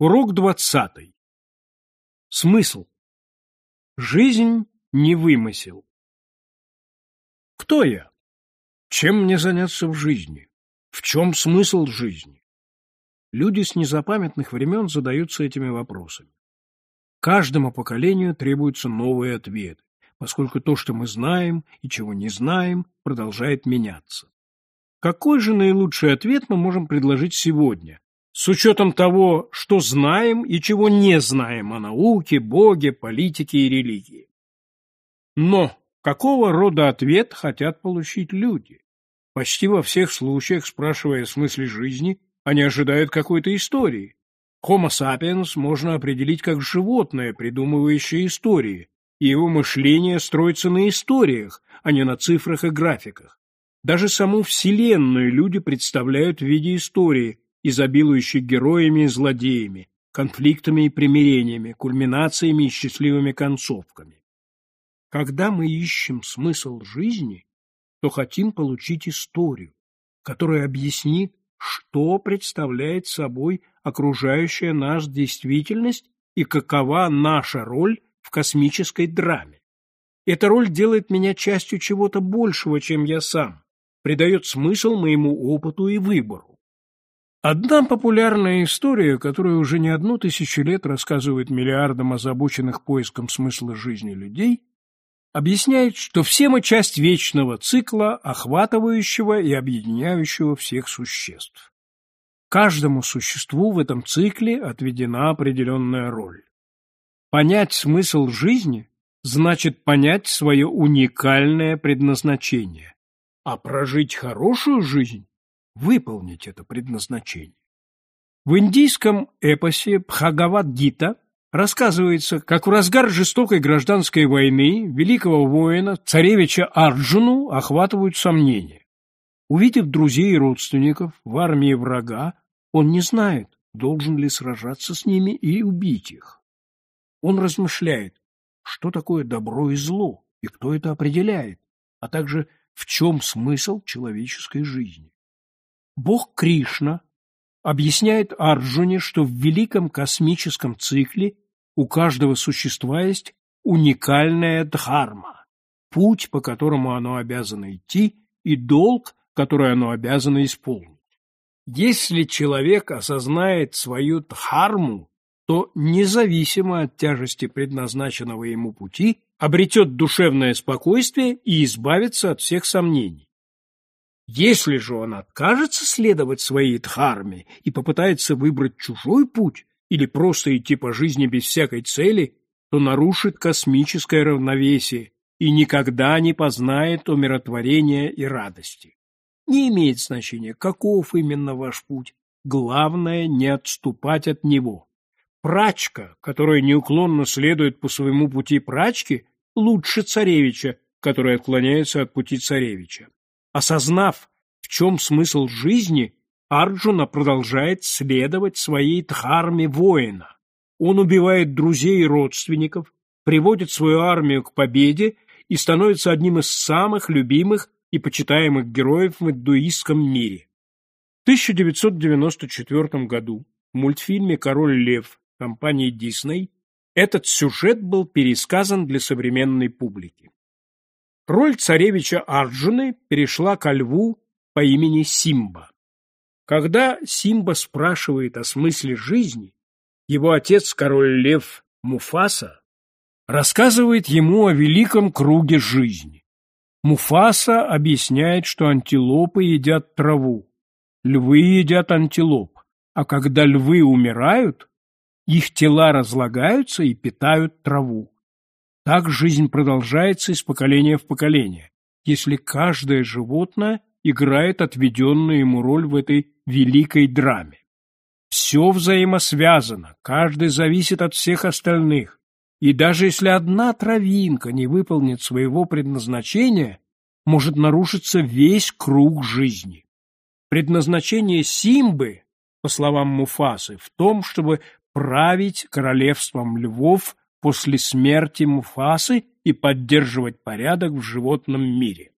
Урок двадцатый. Смысл. Жизнь не вымысел. Кто я? Чем мне заняться в жизни? В чем смысл жизни? Люди с незапамятных времен задаются этими вопросами. Каждому поколению требуются новые ответы, поскольку то, что мы знаем и чего не знаем, продолжает меняться. Какой же наилучший ответ мы можем предложить сегодня, с учетом того, что знаем и чего не знаем о науке, Боге, политике и религии. Но какого рода ответ хотят получить люди? Почти во всех случаях, спрашивая о смысле жизни, они ожидают какой-то истории. Homo sapiens можно определить как животное, придумывающее истории, и его мышление строится на историях, а не на цифрах и графиках. Даже саму Вселенную люди представляют в виде истории, изобилующий героями и злодеями, конфликтами и примирениями, кульминациями и счастливыми концовками. Когда мы ищем смысл жизни, то хотим получить историю, которая объяснит, что представляет собой окружающая нас действительность и какова наша роль в космической драме. Эта роль делает меня частью чего-то большего, чем я сам, придает смысл моему опыту и выбору. Одна популярная история, которая уже не одну тысячу лет рассказывает миллиардам озабоченных поиском смысла жизни людей, объясняет, что все мы часть вечного цикла, охватывающего и объединяющего всех существ. Каждому существу в этом цикле отведена определенная роль. Понять смысл жизни значит понять свое уникальное предназначение, а прожить хорошую жизнь выполнить это предназначение. В индийском эпосе Бхагавад-гита рассказывается, как в разгар жестокой гражданской войны великого воина, царевича Арджуну, охватывают сомнения. Увидев друзей и родственников в армии врага, он не знает, должен ли сражаться с ними и убить их. Он размышляет, что такое добро и зло, и кто это определяет, а также в чем смысл человеческой жизни. Бог Кришна объясняет Арджуне, что в великом космическом цикле у каждого существа есть уникальная дхарма, путь, по которому оно обязано идти, и долг, который оно обязано исполнить. Если человек осознает свою дхарму, то, независимо от тяжести предназначенного ему пути, обретет душевное спокойствие и избавится от всех сомнений. Если же он откажется следовать своей дхарме и попытается выбрать чужой путь или просто идти по жизни без всякой цели, то нарушит космическое равновесие и никогда не познает умиротворения и радости. Не имеет значения, каков именно ваш путь, главное не отступать от него. Прачка, которая неуклонно следует по своему пути прачки, лучше царевича, который отклоняется от пути царевича. Осознав, в чем смысл жизни, Арджуна продолжает следовать своей дхарме воина. Он убивает друзей и родственников, приводит свою армию к победе и становится одним из самых любимых и почитаемых героев в индуистском мире. В 1994 году в мультфильме «Король лев» компании Дисней этот сюжет был пересказан для современной публики. Роль царевича Арджуны перешла ко льву по имени Симба. Когда Симба спрашивает о смысле жизни, его отец, король лев Муфаса, рассказывает ему о великом круге жизни. Муфаса объясняет, что антилопы едят траву, львы едят антилоп, а когда львы умирают, их тела разлагаются и питают траву. Так жизнь продолжается из поколения в поколение, если каждое животное играет отведенную ему роль в этой великой драме. Все взаимосвязано, каждый зависит от всех остальных, и даже если одна травинка не выполнит своего предназначения, может нарушиться весь круг жизни. Предназначение Симбы, по словам Муфасы, в том, чтобы править королевством львов после смерти Муфасы и поддерживать порядок в животном мире.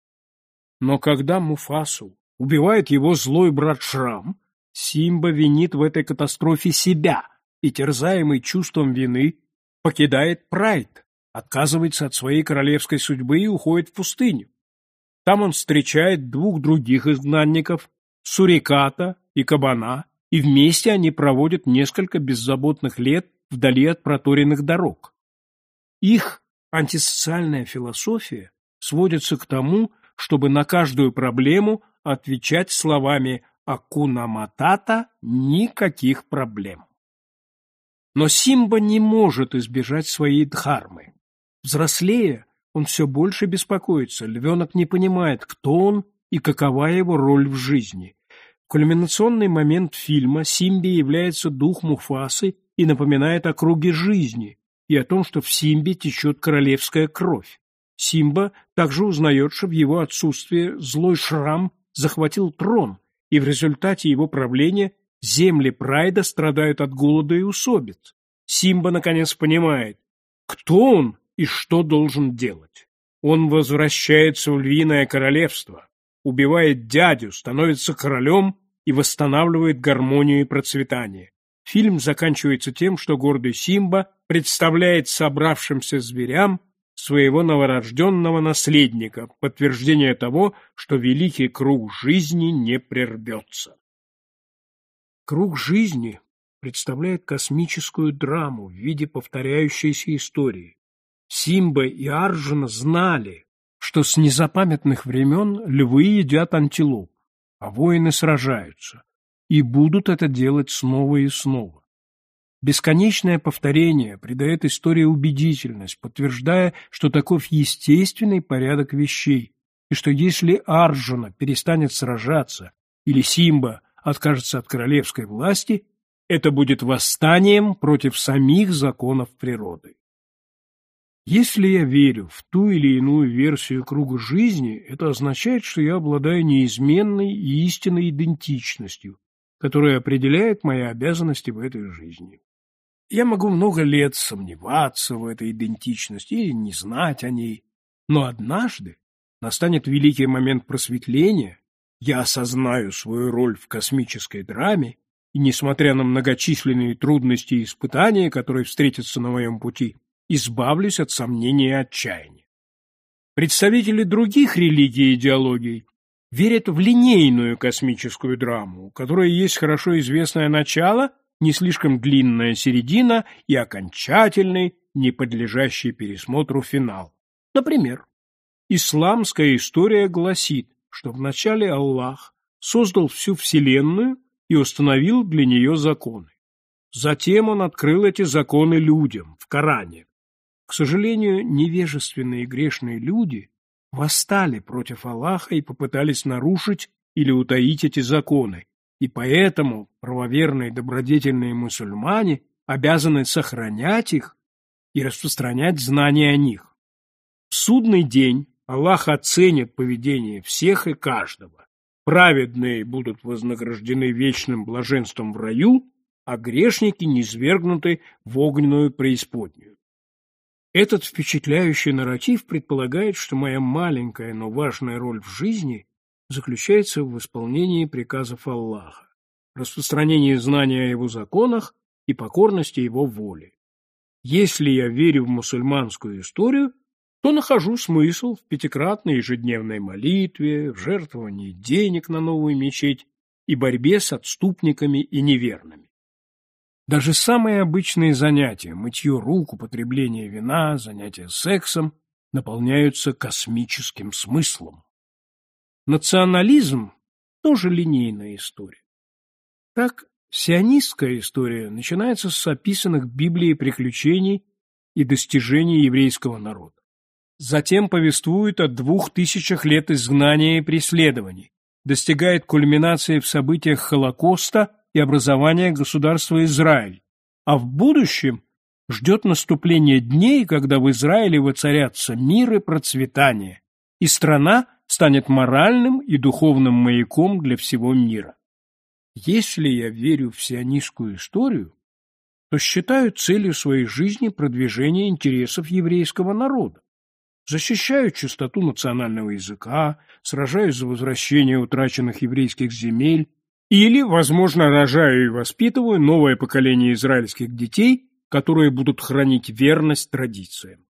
Но когда Муфасу убивает его злой брат Шрам, Симба винит в этой катастрофе себя, и, терзаемый чувством вины, покидает Прайд, отказывается от своей королевской судьбы и уходит в пустыню. Там он встречает двух других изгнанников, Суриката и Кабана, и вместе они проводят несколько беззаботных лет вдали от проторенных дорог. Их антисоциальная философия сводится к тому, чтобы на каждую проблему отвечать словами «Акуна Матата» никаких проблем. Но Симба не может избежать своей дхармы. Взрослея, он все больше беспокоится, львенок не понимает, кто он и какова его роль в жизни. Кульминационный момент фильма Симбе является дух Муфасы и напоминает о круге жизни и о том, что в Симбе течет королевская кровь. Симба также узнает, что в его отсутствие злой шрам захватил трон, и в результате его правления земли Прайда страдают от голода и усобиц. Симба наконец понимает, кто он и что должен делать. Он возвращается в львиное королевство, убивает дядю, становится королем и восстанавливает гармонию и процветание. Фильм заканчивается тем, что гордый Симба представляет собравшимся зверям своего новорожденного наследника, подтверждение того, что великий круг жизни не прервется. Круг жизни представляет космическую драму в виде повторяющейся истории. Симба и Арджуна знали, что с незапамятных времен львы едят антилоп, а воины сражаются, и будут это делать снова и снова. Бесконечное повторение придает истории убедительность, подтверждая, что таков естественный порядок вещей, и что если Арджуна перестанет сражаться или Симба откажется от королевской власти, это будет восстанием против самих законов природы. Если я верю в ту или иную версию круга жизни, это означает, что я обладаю неизменной и истинной идентичностью, которая определяет мои обязанности в этой жизни. Я могу много лет сомневаться в этой идентичности или не знать о ней, но однажды настанет великий момент просветления, я осознаю свою роль в космической драме, и, несмотря на многочисленные трудности и испытания, которые встретятся на моем пути, избавлюсь от сомнений и отчаяния. Представители других религий и идеологий верят в линейную космическую драму, у которой есть хорошо известное начало не слишком длинная середина и окончательный, не подлежащий пересмотру финал. Например, исламская история гласит, что вначале Аллах создал всю Вселенную и установил для нее законы. Затем он открыл эти законы людям в Коране. К сожалению, невежественные и грешные люди восстали против Аллаха и попытались нарушить или утаить эти законы, и поэтому правоверные добродетельные мусульмане обязаны сохранять их и распространять знания о них. В судный день Аллах оценит поведение всех и каждого. Праведные будут вознаграждены вечным блаженством в раю, а грешники низвергнуты в огненную преисподнюю. Этот впечатляющий нарратив предполагает, что моя маленькая, но важная роль в жизни заключается в исполнении приказов Аллаха, распространении знания о его законах и покорности его воле. Если я верю в мусульманскую историю, то нахожу смысл в пятикратной ежедневной молитве, в жертвовании денег на новую мечеть и борьбе с отступниками и неверными. Даже самые обычные занятия, мытье рук, употребление вина, занятия сексом, наполняются космическим смыслом. Национализм – тоже линейная история. Так, сионистская история начинается с описанных в Библии приключений и достижений еврейского народа. Затем повествует о двух тысячах лет изгнания и преследований, достигает кульминации в событиях Холокоста и образования государства Израиль, а в будущем ждет наступления дней, когда в Израиле воцарятся мир и процветание, и страна – станет моральным и духовным маяком для всего мира. Если я верю в сионистскую историю, то считаю целью своей жизни продвижение интересов еврейского народа. Защищаю чистоту национального языка, сражаюсь за возвращение утраченных еврейских земель, Или, возможно, рожаю и воспитываю новое поколение израильских детей, которые будут хранить верность традициям.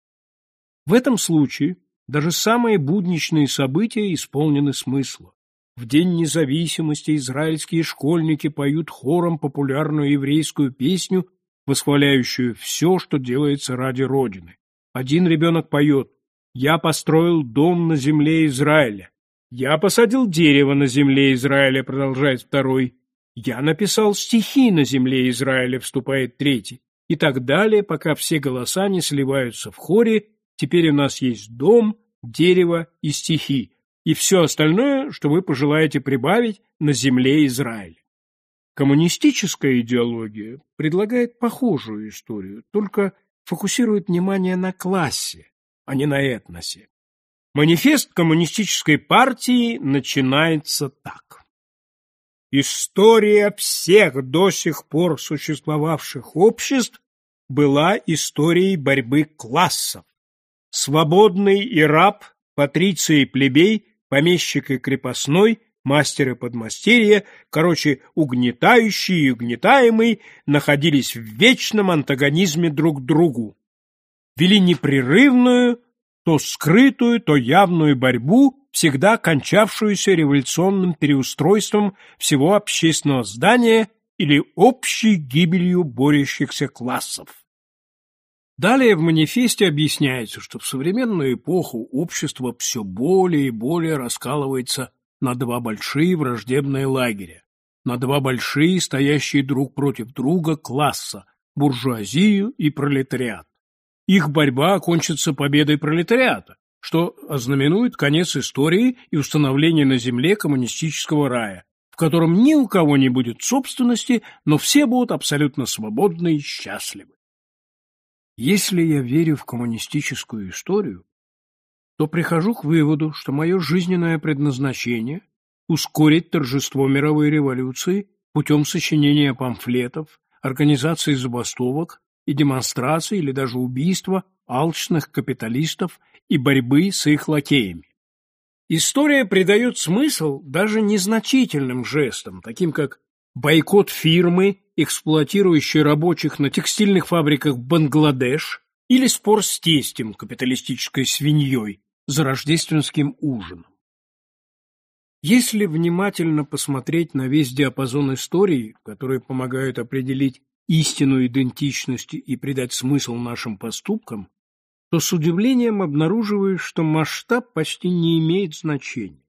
В этом случае даже самые будничные события исполнены смысла. В День независимости израильские школьники поют хором популярную еврейскую песню, восхваляющую все, что делается ради Родины. Один ребенок поет «Я построил дом на земле Израиля». «Я посадил дерево на земле Израиля», продолжает второй. «Я написал стихи на земле Израиля», вступает третий. И так далее, пока все голоса не сливаются в хоре Теперь у нас есть дом, дерево и стихи, и все остальное, что вы пожелаете прибавить на земле Израиля. Коммунистическая идеология предлагает похожую историю, только фокусирует внимание на классе, а не на этносе. Манифест коммунистической партии начинается так. История всех до сих пор существовавших обществ была историей борьбы классов, свободный и раб, патриций и плебей, помещик и крепостной, мастер и подмастерье, короче, угнетающий и угнетаемый, находились в вечном антагонизме друг к другу. Вели непрерывную, то скрытую, то явную борьбу, всегда кончавшуюся революционным переустройством всего общественного здания или общей гибелью борющихся классов. Далее в манифесте объясняется, что в современную эпоху общество все более и более раскалывается на два большие враждебные лагеря, на два большие, стоящие друг против друга класса – буржуазию и пролетариат. Их борьба окончится победой пролетариата, что ознаменует конец истории и установление на земле коммунистического рая, в котором ни у кого не будет собственности, но все будут абсолютно свободны и счастливы. Если я верю в коммунистическую историю, то прихожу к выводу, что мое жизненное предназначение – ускорить торжество мировой революции путем сочинения памфлетов, организации забастовок и демонстраций или даже убийства алчных капиталистов и борьбы с их лакеями. История придает смысл даже незначительным жестам, таким как бойкот фирмы, эксплуатирующей рабочих на текстильных фабриках Бангладеш, или спор с тестем, капиталистической свиньей, за рождественским ужином. Если внимательно посмотреть на весь диапазон истории, которые помогают определить истину идентичности и придать смысл нашим поступкам, то с удивлением обнаруживаешь, что масштаб почти не имеет значения.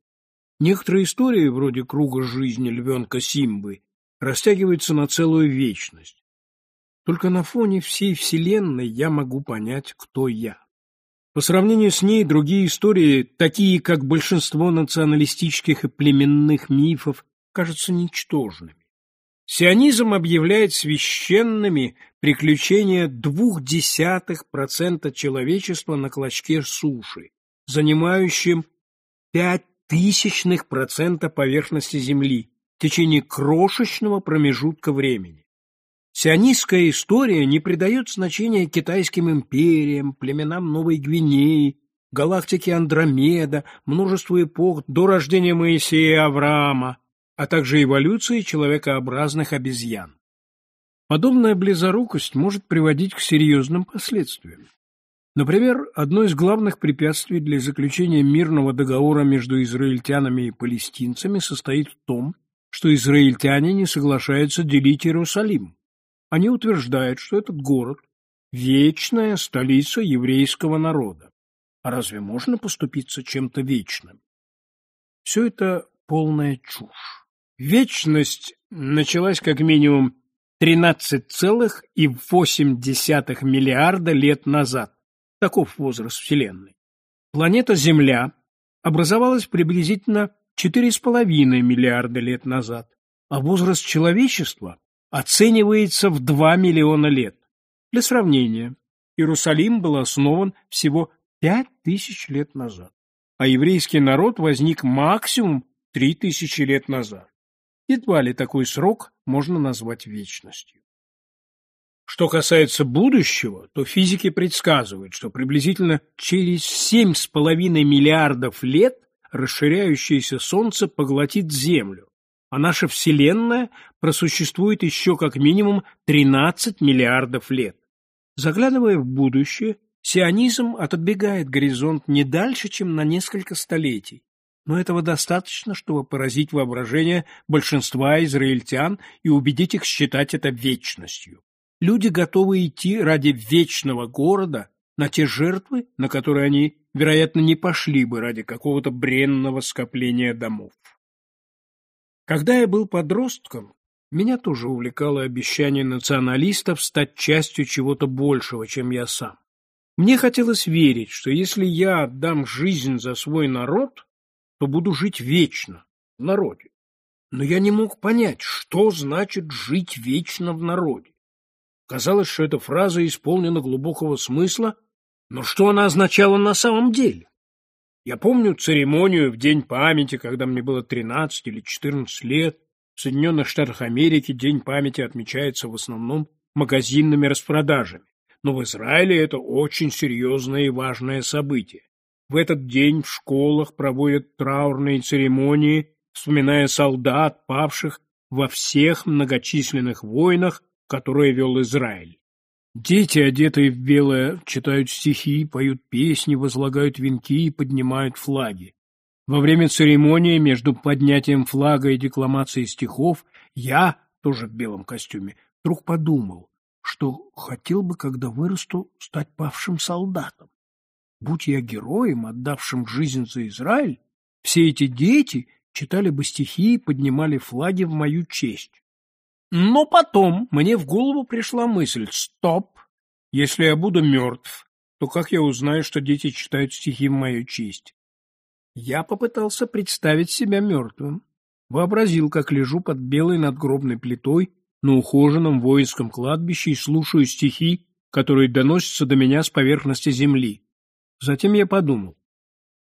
Некоторые истории, вроде круга жизни львенка Симбы, растягивается на целую вечность. Только на фоне всей Вселенной я могу понять, кто я. По сравнению с ней другие истории, такие как большинство националистических и племенных мифов, кажутся ничтожными. Сионизм объявляет священными приключения двух десятых процента человечества на клочке суши, занимающим пять тысячных процента поверхности Земли, в течение крошечного промежутка времени. Сионистская история не придает значения китайским империям, племенам Новой Гвинеи, галактике Андромеда, множеству эпох до рождения Моисея и Авраама, а также эволюции человекообразных обезьян. Подобная близорукость может приводить к серьезным последствиям. Например, одно из главных препятствий для заключения мирного договора между израильтянами и палестинцами состоит в том, что израильтяне не соглашаются делить Иерусалим. Они утверждают, что этот город – вечная столица еврейского народа. А разве можно поступиться чем-то вечным? Все это полная чушь. Вечность началась как минимум 13,8 миллиарда лет назад. Таков возраст Вселенной. Планета Земля образовалась приблизительно 4,5 миллиарда лет назад, а возраст человечества оценивается в 2 миллиона лет. Для сравнения, Иерусалим был основан всего 5000 лет назад, а еврейский народ возник максимум 3000 лет назад. Едва ли такой срок можно назвать вечностью. Что касается будущего, то физики предсказывают, что приблизительно через 7,5 миллиардов лет расширяющееся Солнце поглотит Землю, а наша Вселенная просуществует еще как минимум 13 миллиардов лет. Заглядывая в будущее, сионизм отодвигает горизонт не дальше, чем на несколько столетий. Но этого достаточно, чтобы поразить воображение большинства израильтян и убедить их считать это вечностью. Люди готовы идти ради вечного города на те жертвы, на которые они, вероятно, не пошли бы ради какого-то бренного скопления домов. Когда я был подростком, меня тоже увлекало обещание националистов стать частью чего-то большего, чем я сам. Мне хотелось верить, что если я отдам жизнь за свой народ, то буду жить вечно в народе. Но я не мог понять, что значит жить вечно в народе. Казалось, что эта фраза исполнена глубокого смысла, но что она означала на самом деле? Я помню церемонию в День памяти, когда мне было 13 или 14 лет. В Соединенных Штатах Америки День памяти отмечается в основном магазинными распродажами. Но в Израиле это очень серьезное и важное событие. В этот день в школах проводят траурные церемонии, вспоминая солдат, павших во всех многочисленных войнах, которые вел Израиль. Дети, одетые в белое, читают стихи, поют песни, возлагают венки и поднимают флаги. Во время церемонии между поднятием флага и декламацией стихов я, тоже в белом костюме, вдруг подумал, что хотел бы, когда вырасту, стать павшим солдатом. Будь я героем, отдавшим жизнь за Израиль, все эти дети читали бы стихи и поднимали флаги в мою честь. Но потом мне в голову пришла мысль «Стоп! Если я буду мертв, то как я узнаю, что дети читают стихи в мою честь?» Я попытался представить себя мертвым. Вообразил, как лежу под белой надгробной плитой на ухоженном воинском кладбище и слушаю стихи, которые доносятся до меня с поверхности земли. Затем я подумал,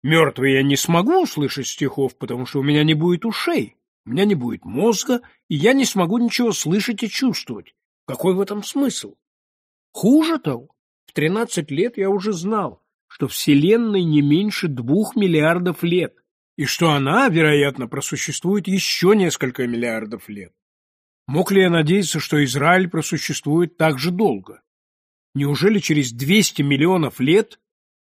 мертвый я не смогу услышать стихов, потому что у меня не будет ушей. У меня не будет мозга, и я не смогу ничего слышать и чувствовать. Какой в этом смысл? Хуже того, в тринадцать лет я уже знал, что Вселенной не меньше двух миллиардов лет, и что она, вероятно, просуществует еще несколько миллиардов лет. Мог ли я надеяться, что Израиль просуществует так же долго? Неужели через 200 миллионов лет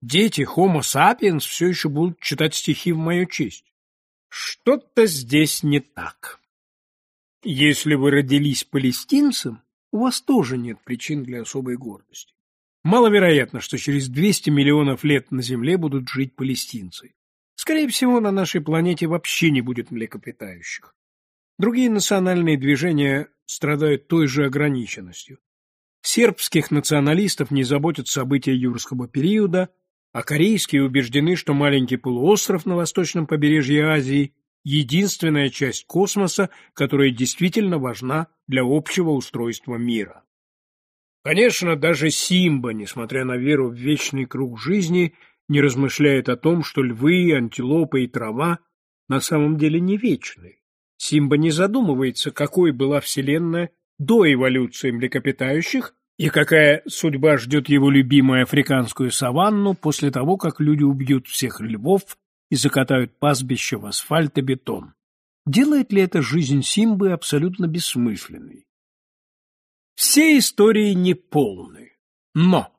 дети Homo sapiens все еще будут читать стихи в мою честь? Что-то здесь не так. Если вы родились палестинцем, у вас тоже нет причин для особой гордости. Маловероятно, что через 200 миллионов лет на Земле будут жить палестинцы. Скорее всего, на нашей планете вообще не будет млекопитающих. Другие национальные движения страдают той же ограниченностью. Сербских националистов не заботят события юрского периода, а корейские убеждены, что маленький полуостров на восточном побережье Азии – единственная часть космоса, которая действительно важна для общего устройства мира. Конечно, даже Симба, несмотря на веру в вечный круг жизни, не размышляет о том, что львы, антилопы и трава на самом деле не вечны. Симба не задумывается, какой была Вселенная до эволюции млекопитающих и какая судьба ждет его любимую африканскую саванну после того, как люди убьют всех львов и закатают пастбище в асфальт и бетон? Делает ли это жизнь Симбы абсолютно бессмысленной? Все истории неполны, но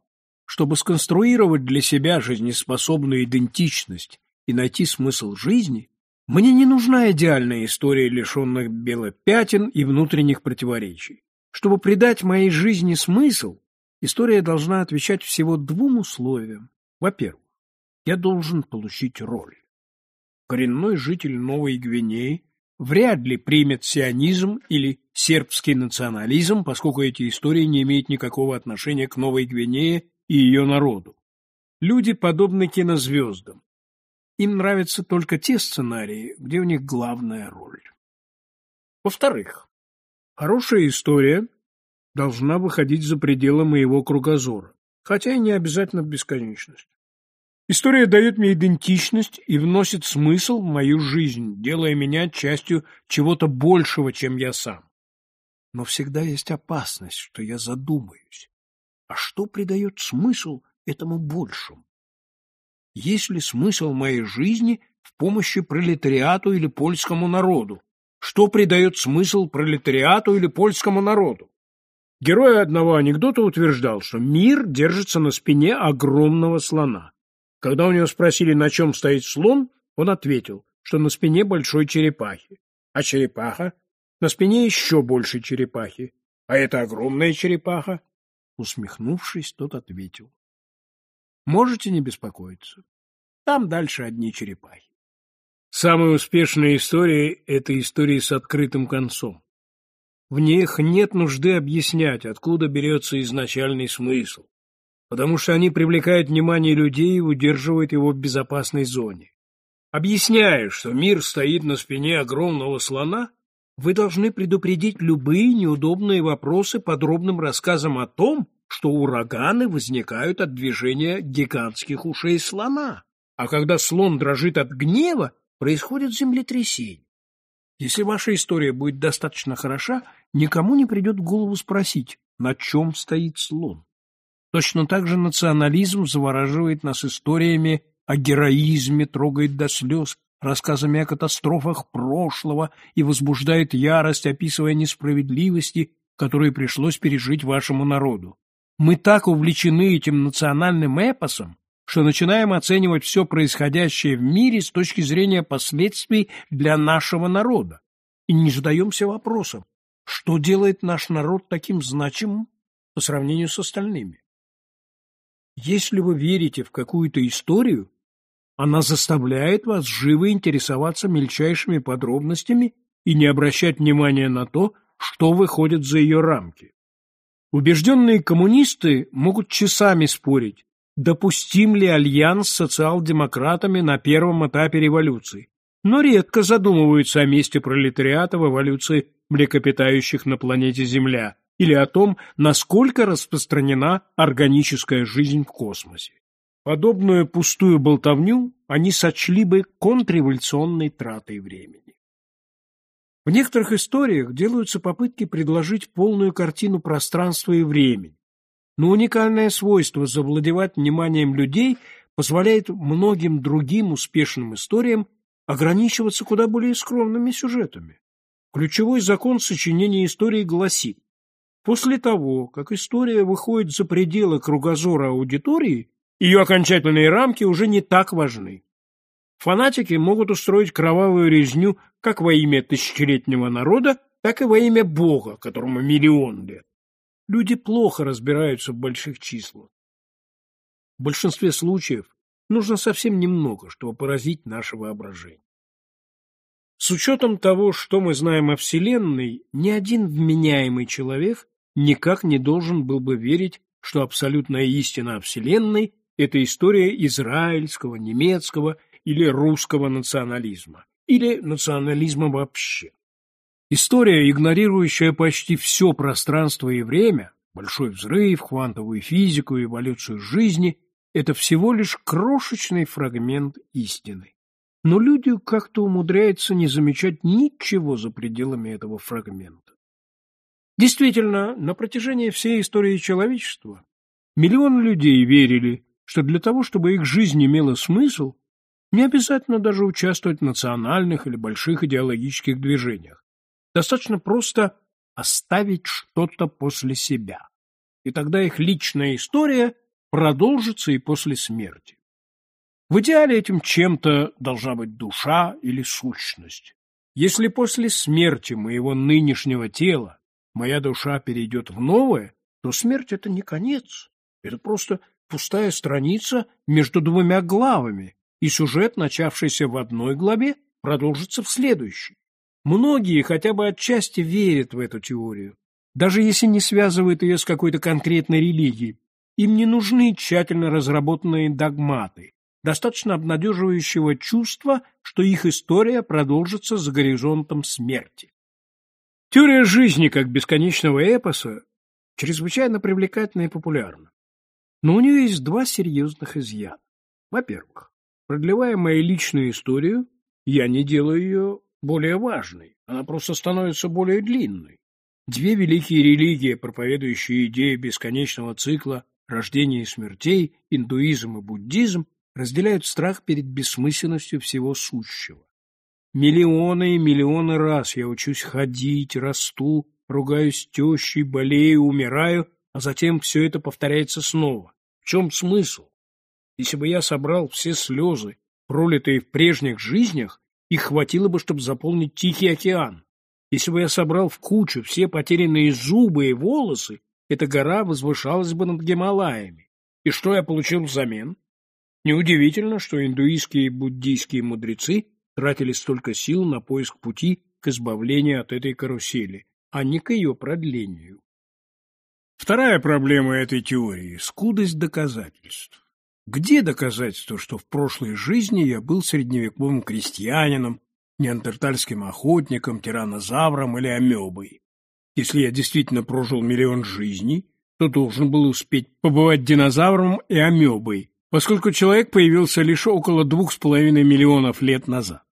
чтобы сконструировать для себя жизнеспособную идентичность и найти смысл жизни, мне не нужна идеальная история лишенных белых пятен и внутренних противоречий. Чтобы придать моей жизни смысл, история должна отвечать всего двум условиям. Во-первых, я должен получить роль. Коренной житель Новой Гвинеи вряд ли примет сионизм или сербский национализм, поскольку эти истории не имеют никакого отношения к Новой Гвинее и ее народу. Люди подобны кинозвездам. Им нравятся только те сценарии, где у них главная роль. Во-вторых, Хорошая история должна выходить за пределы моего кругозора, хотя и не обязательно в бесконечность. История дает мне идентичность и вносит смысл в мою жизнь, делая меня частью чего-то большего, чем я сам. Но всегда есть опасность, что я задумаюсь. А что придает смысл этому большему? Есть ли смысл моей жизни в помощи пролетариату или польскому народу, что придает смысл пролетариату или польскому народу. Герой одного анекдота утверждал, что мир держится на спине огромного слона. Когда у него спросили, на чем стоит слон, он ответил, что на спине большой черепахи. А черепаха? На спине еще больше черепахи. А это огромная черепаха? Усмехнувшись, тот ответил. Можете не беспокоиться. Там дальше одни черепахи. Самая успешная история – это истории с открытым концом. В них нет нужды объяснять, откуда берется изначальный смысл, потому что они привлекают внимание людей и удерживают его в безопасной зоне. Объясняя, что мир стоит на спине огромного слона, вы должны предупредить любые неудобные вопросы подробным рассказом о том, что ураганы возникают от движения гигантских ушей слона, а когда слон дрожит от гнева, происходит землетрясение. Если ваша история будет достаточно хороша, никому не придет в голову спросить, на чем стоит слон. Точно так же национализм завораживает нас историями о героизме, трогает до слез, рассказами о катастрофах прошлого и возбуждает ярость, описывая несправедливости, которые пришлось пережить вашему народу. Мы так увлечены этим национальным эпосом, что начинаем оценивать все происходящее в мире с точки зрения последствий для нашего народа и не задаемся вопросом, что делает наш народ таким значимым по сравнению с остальными. Если вы верите в какую-то историю, она заставляет вас живо интересоваться мельчайшими подробностями и не обращать внимания на то, что выходит за ее рамки. Убежденные коммунисты могут часами спорить, допустим ли альянс с социал-демократами на первом этапе революции, но редко задумываются о месте пролетариата в эволюции млекопитающих на планете Земля или о том, насколько распространена органическая жизнь в космосе. Подобную пустую болтовню они сочли бы контрреволюционной тратой времени. В некоторых историях делаются попытки предложить полную картину пространства и времени, но уникальное свойство завладевать вниманием людей позволяет многим другим успешным историям ограничиваться куда более скромными сюжетами. Ключевой закон сочинения истории гласит, после того, как история выходит за пределы кругозора аудитории, ее окончательные рамки уже не так важны. Фанатики могут устроить кровавую резню как во имя тысячелетнего народа, так и во имя Бога, которому миллион лет. Люди плохо разбираются в больших числах. В большинстве случаев нужно совсем немного, чтобы поразить наше воображение. С учетом того, что мы знаем о Вселенной, ни один вменяемый человек никак не должен был бы верить, что абсолютная истина о Вселенной – это история израильского, немецкого или русского национализма, или национализма вообще. История, игнорирующая почти все пространство и время, большой взрыв, квантовую физику, эволюцию жизни – это всего лишь крошечный фрагмент истины. Но люди как-то умудряются не замечать ничего за пределами этого фрагмента. Действительно, на протяжении всей истории человечества миллионы людей верили, что для того, чтобы их жизнь имела смысл, не обязательно даже участвовать в национальных или больших идеологических движениях. Достаточно просто оставить что-то после себя, и тогда их личная история продолжится и после смерти. В идеале этим чем-то должна быть душа или сущность. Если после смерти моего нынешнего тела моя душа перейдет в новое, то смерть — это не конец, это просто пустая страница между двумя главами, и сюжет, начавшийся в одной главе, продолжится в следующей. Многие хотя бы отчасти верят в эту теорию, даже если не связывают ее с какой-то конкретной религией. Им не нужны тщательно разработанные догматы, достаточно обнадеживающего чувства, что их история продолжится за горизонтом смерти. Теория жизни как бесконечного эпоса чрезвычайно привлекательна и популярна. Но у нее есть два серьезных изъяна. Во-первых, продлевая мою личную историю, я не делаю ее более важной, она просто становится более длинной. Две великие религии, проповедующие идеи бесконечного цикла рождения и смертей, индуизм и буддизм, разделяют страх перед бессмысленностью всего сущего. Миллионы и миллионы раз я учусь ходить, расту, ругаюсь тещей, болею, умираю, а затем все это повторяется снова. В чем смысл? Если бы я собрал все слезы, пролитые в прежних жизнях, их хватило бы, чтобы заполнить Тихий океан. Если бы я собрал в кучу все потерянные зубы и волосы, эта гора возвышалась бы над Гималаями. И что я получил взамен? Неудивительно, что индуистские и буддийские мудрецы тратили столько сил на поиск пути к избавлению от этой карусели, а не к ее продлению. Вторая проблема этой теории – скудость доказательств. Где доказательства, что в прошлой жизни я был средневековым крестьянином, неандертальским охотником, тиранозавром или амебой? Если я действительно прожил миллион жизней, то должен был успеть побывать динозавром и амебой, поскольку человек появился лишь около двух с половиной миллионов лет назад.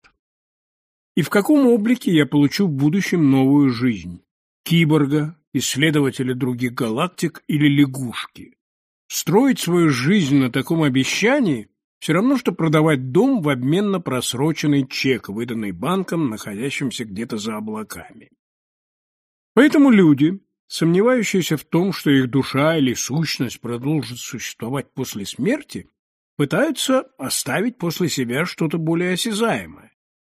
И в каком облике я получу в будущем новую жизнь? Киборга, исследователя других галактик или лягушки? Строить свою жизнь на таком обещании все равно, что продавать дом в обмен на просроченный чек, выданный банком, находящимся где-то за облаками. Поэтому люди, сомневающиеся в том, что их душа или сущность продолжит существовать после смерти, пытаются оставить после себя что-то более осязаемое.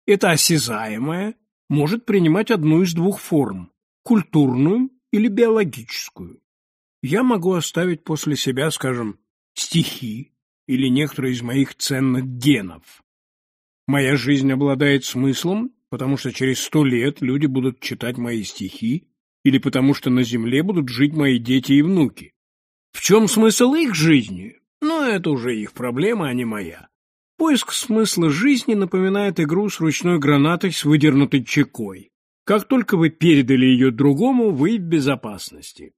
Это осязаемое может принимать одну из двух форм – культурную или биологическую. Я могу оставить после себя, скажем, стихи или некоторые из моих ценных генов. Моя жизнь обладает смыслом, потому что через сто лет люди будут читать мои стихи или потому что на земле будут жить мои дети и внуки. В чем смысл их жизни? Ну, это уже их проблема, а не моя. Поиск смысла жизни напоминает игру с ручной гранатой с выдернутой чекой. Как только вы передали ее другому, вы в безопасности.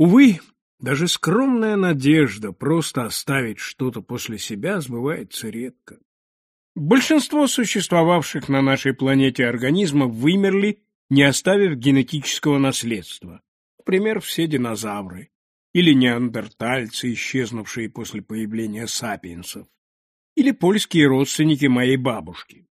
Увы, даже скромная надежда просто оставить что-то после себя сбывается редко. Большинство существовавших на нашей планете организмов вымерли не оставив генетического наследства. Например, все динозавры или неандертальцы, исчезнувшие после появления сапиенсов, или польские родственники моей бабушки.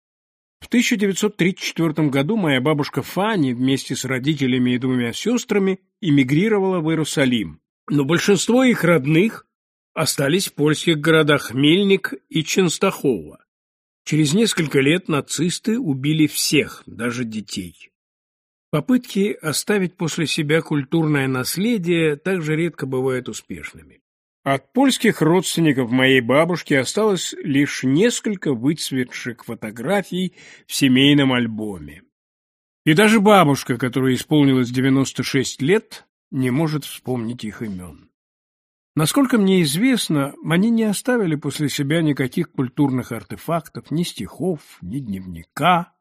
В 1934 году моя бабушка Фанни вместе с родителями и двумя сестрами эмигрировала в Иерусалим, но большинство их родных остались в польских городах Мельник и Ченстахова. Через несколько лет нацисты убили всех, даже детей. Попытки оставить после себя культурное наследие также редко бывают успешными. От польских родственников моей бабушки осталось лишь несколько выцветших фотографий в семейном альбоме. И даже бабушка, которой исполнилось 96 лет, не может вспомнить их имен. Насколько мне известно, они не оставили после себя никаких культурных артефактов, ни стихов, ни дневника,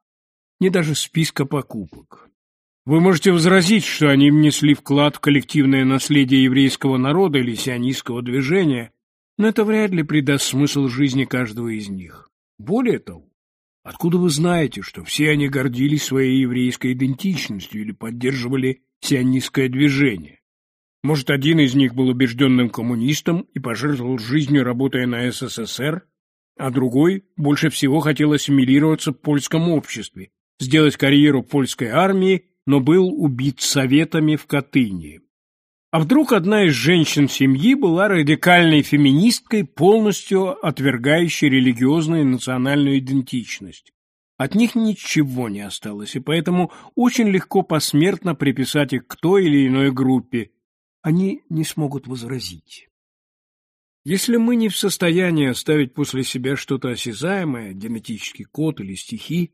ни даже списка покупок. Вы можете возразить, что они внесли вклад в коллективное наследие еврейского народа или сионистского движения, но это вряд ли придаст смысл жизни каждого из них. Более того, откуда вы знаете, что все они гордились своей еврейской идентичностью или поддерживали сионистское движение? Может, один из них был убежденным коммунистом и пожертвовал жизнью, работая на СССР, а другой больше всего хотел ассимилироваться в польском обществе, сделать карьеру польской армии но был убит советами в Катыни. А вдруг одна из женщин семьи была радикальной феминисткой, полностью отвергающей религиозную и национальную идентичность? От них ничего не осталось, и поэтому очень легко посмертно приписать их к той или иной группе. Они не смогут возразить. Если мы не в состоянии оставить после себя что-то осязаемое, генетический код или стихи,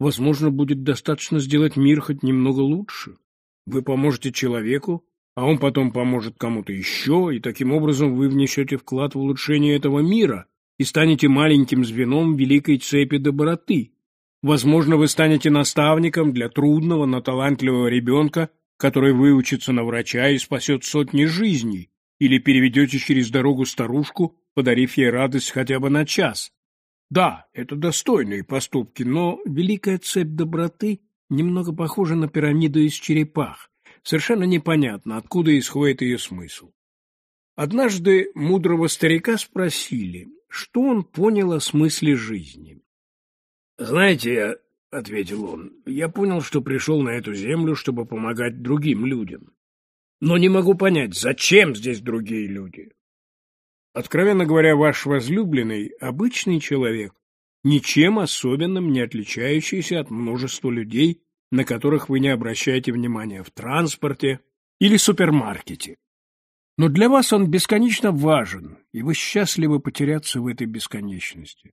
возможно, будет достаточно сделать мир хоть немного лучше. Вы поможете человеку, а он потом поможет кому-то еще, и таким образом вы внесете вклад в улучшение этого мира и станете маленьким звеном великой цепи доброты. Возможно, вы станете наставником для трудного, но талантливого ребенка, который выучится на врача и спасет сотни жизней, или переведете через дорогу старушку, подарив ей радость хотя бы на час. Да, это достойные поступки, но великая цепь доброты немного похожа на пирамиду из черепах. Совершенно непонятно, откуда исходит ее смысл. Однажды мудрого старика спросили, что он понял о смысле жизни. Знаете, — ответил он, — я понял, что пришел на эту землю, чтобы помогать другим людям. Но не могу понять, зачем здесь другие люди? Откровенно говоря, ваш возлюбленный — обычный человек, ничем особенным не отличающийся от множества людей, на которых вы не обращаете внимания в транспорте или супермаркете. Но для вас он бесконечно важен, и вы счастливы потеряться в этой бесконечности.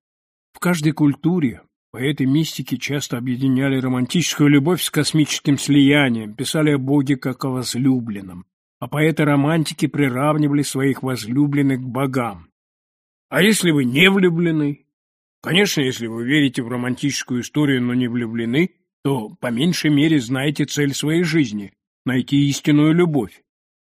В каждой культуре поэты мистики часто объединяли романтическую любовь с космическим слиянием, писали о Боге как о возлюбленном, а поэты-романтики приравнивали своих возлюбленных к богам. А если вы не влюблены? Конечно, если вы верите в романтическую историю, но не влюблены, то по меньшей мере знаете цель своей жизни — найти истинную любовь.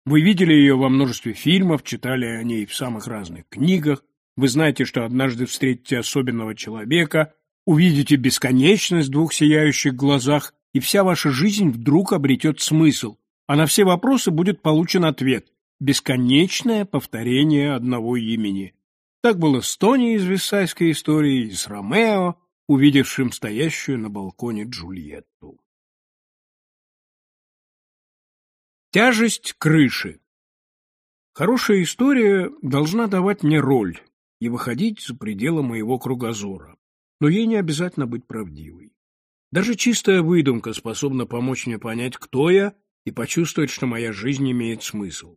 Вы видели ее во множестве фильмов, читали о ней в самых разных книгах, вы знаете, что однажды встретите особенного человека, увидите бесконечность в двух сияющих глазах, и вся ваша жизнь вдруг обретет смысл, а на все вопросы будет получен ответ – бесконечное повторение одного имени. Так было с Тони из Висайской истории и с Ромео, увидевшим стоящую на балконе Джульетту. Тяжесть крыши Хорошая история должна давать мне роль и выходить за пределы моего кругозора, но ей не обязательно быть правдивой. Даже чистая выдумка способна помочь мне понять, кто я и почувствовать, что моя жизнь имеет смысл.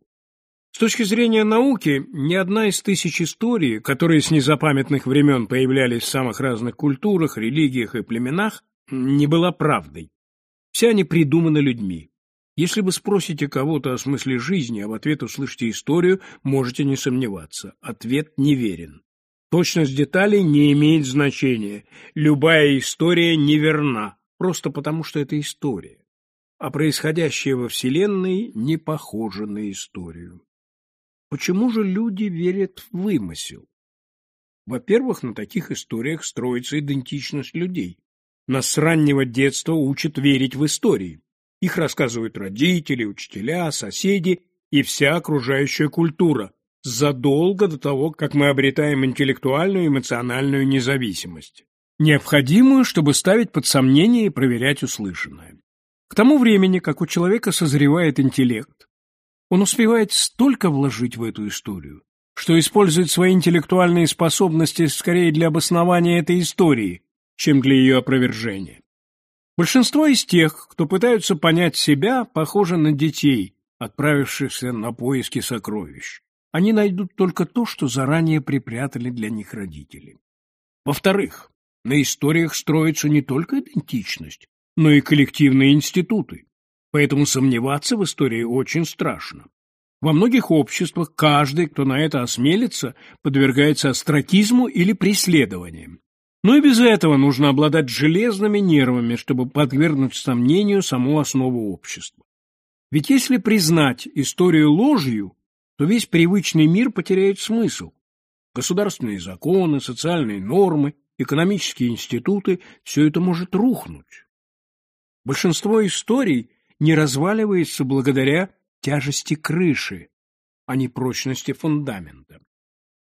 С точки зрения науки, ни одна из тысяч историй, которые с незапамятных времен появлялись в самых разных культурах, религиях и племенах, не была правдой. Все они придуманы людьми. Если вы спросите кого-то о смысле жизни, а в ответ услышите историю, можете не сомневаться. Ответ неверен. Точность деталей не имеет значения. Любая история неверна, просто потому что это история а происходящее во Вселенной не похоже на историю. Почему же люди верят в вымысел? Во-первых, на таких историях строится идентичность людей. Нас с раннего детства учат верить в истории. Их рассказывают родители, учителя, соседи и вся окружающая культура, задолго до того, как мы обретаем интеллектуальную и эмоциональную независимость, необходимую, чтобы ставить под сомнение и проверять услышанное. К тому времени, как у человека созревает интеллект, он успевает столько вложить в эту историю, что использует свои интеллектуальные способности скорее для обоснования этой истории, чем для ее опровержения. Большинство из тех, кто пытаются понять себя, похоже на детей, отправившихся на поиски сокровищ. Они найдут только то, что заранее припрятали для них родители. Во-вторых, на историях строится не только идентичность, но и коллективные институты. Поэтому сомневаться в истории очень страшно. Во многих обществах каждый, кто на это осмелится, подвергается остракизму или преследованиям. Но и без этого нужно обладать железными нервами, чтобы подвергнуть сомнению саму основу общества. Ведь если признать историю ложью, то весь привычный мир потеряет смысл. Государственные законы, социальные нормы, экономические институты – все это может рухнуть. Большинство историй не разваливается благодаря тяжести крыши, а не прочности фундамента.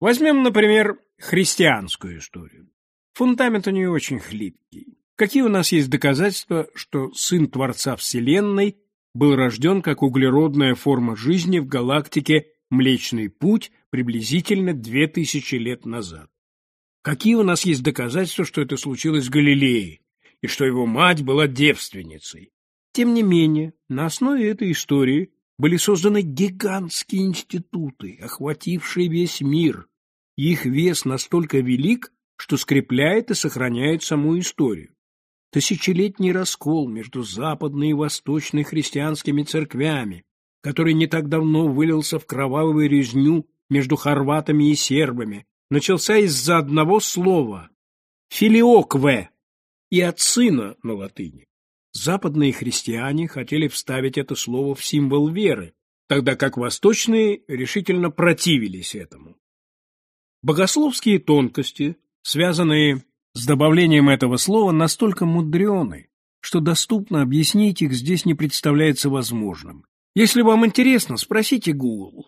Возьмем, например, христианскую историю. Фундамент у нее очень хлипкий. Какие у нас есть доказательства, что сын Творца Вселенной был рожден как углеродная форма жизни в галактике Млечный Путь приблизительно две тысячи лет назад? Какие у нас есть доказательства, что это случилось в Галилее, и что его мать была девственницей. Тем не менее, на основе этой истории были созданы гигантские институты, охватившие весь мир. Их вес настолько велик, что скрепляет и сохраняет саму историю. Тысячелетний раскол между западной и восточной христианскими церквями, который не так давно вылился в кровавую резню между хорватами и сербами, начался из-за одного слова – «филиокве», и от сына на латыни. Западные христиане хотели вставить это слово в символ веры, тогда как восточные решительно противились этому. Богословские тонкости, связанные с добавлением этого слова, настолько мудрены, что доступно объяснить их здесь не представляется возможным. Если вам интересно, спросите Google.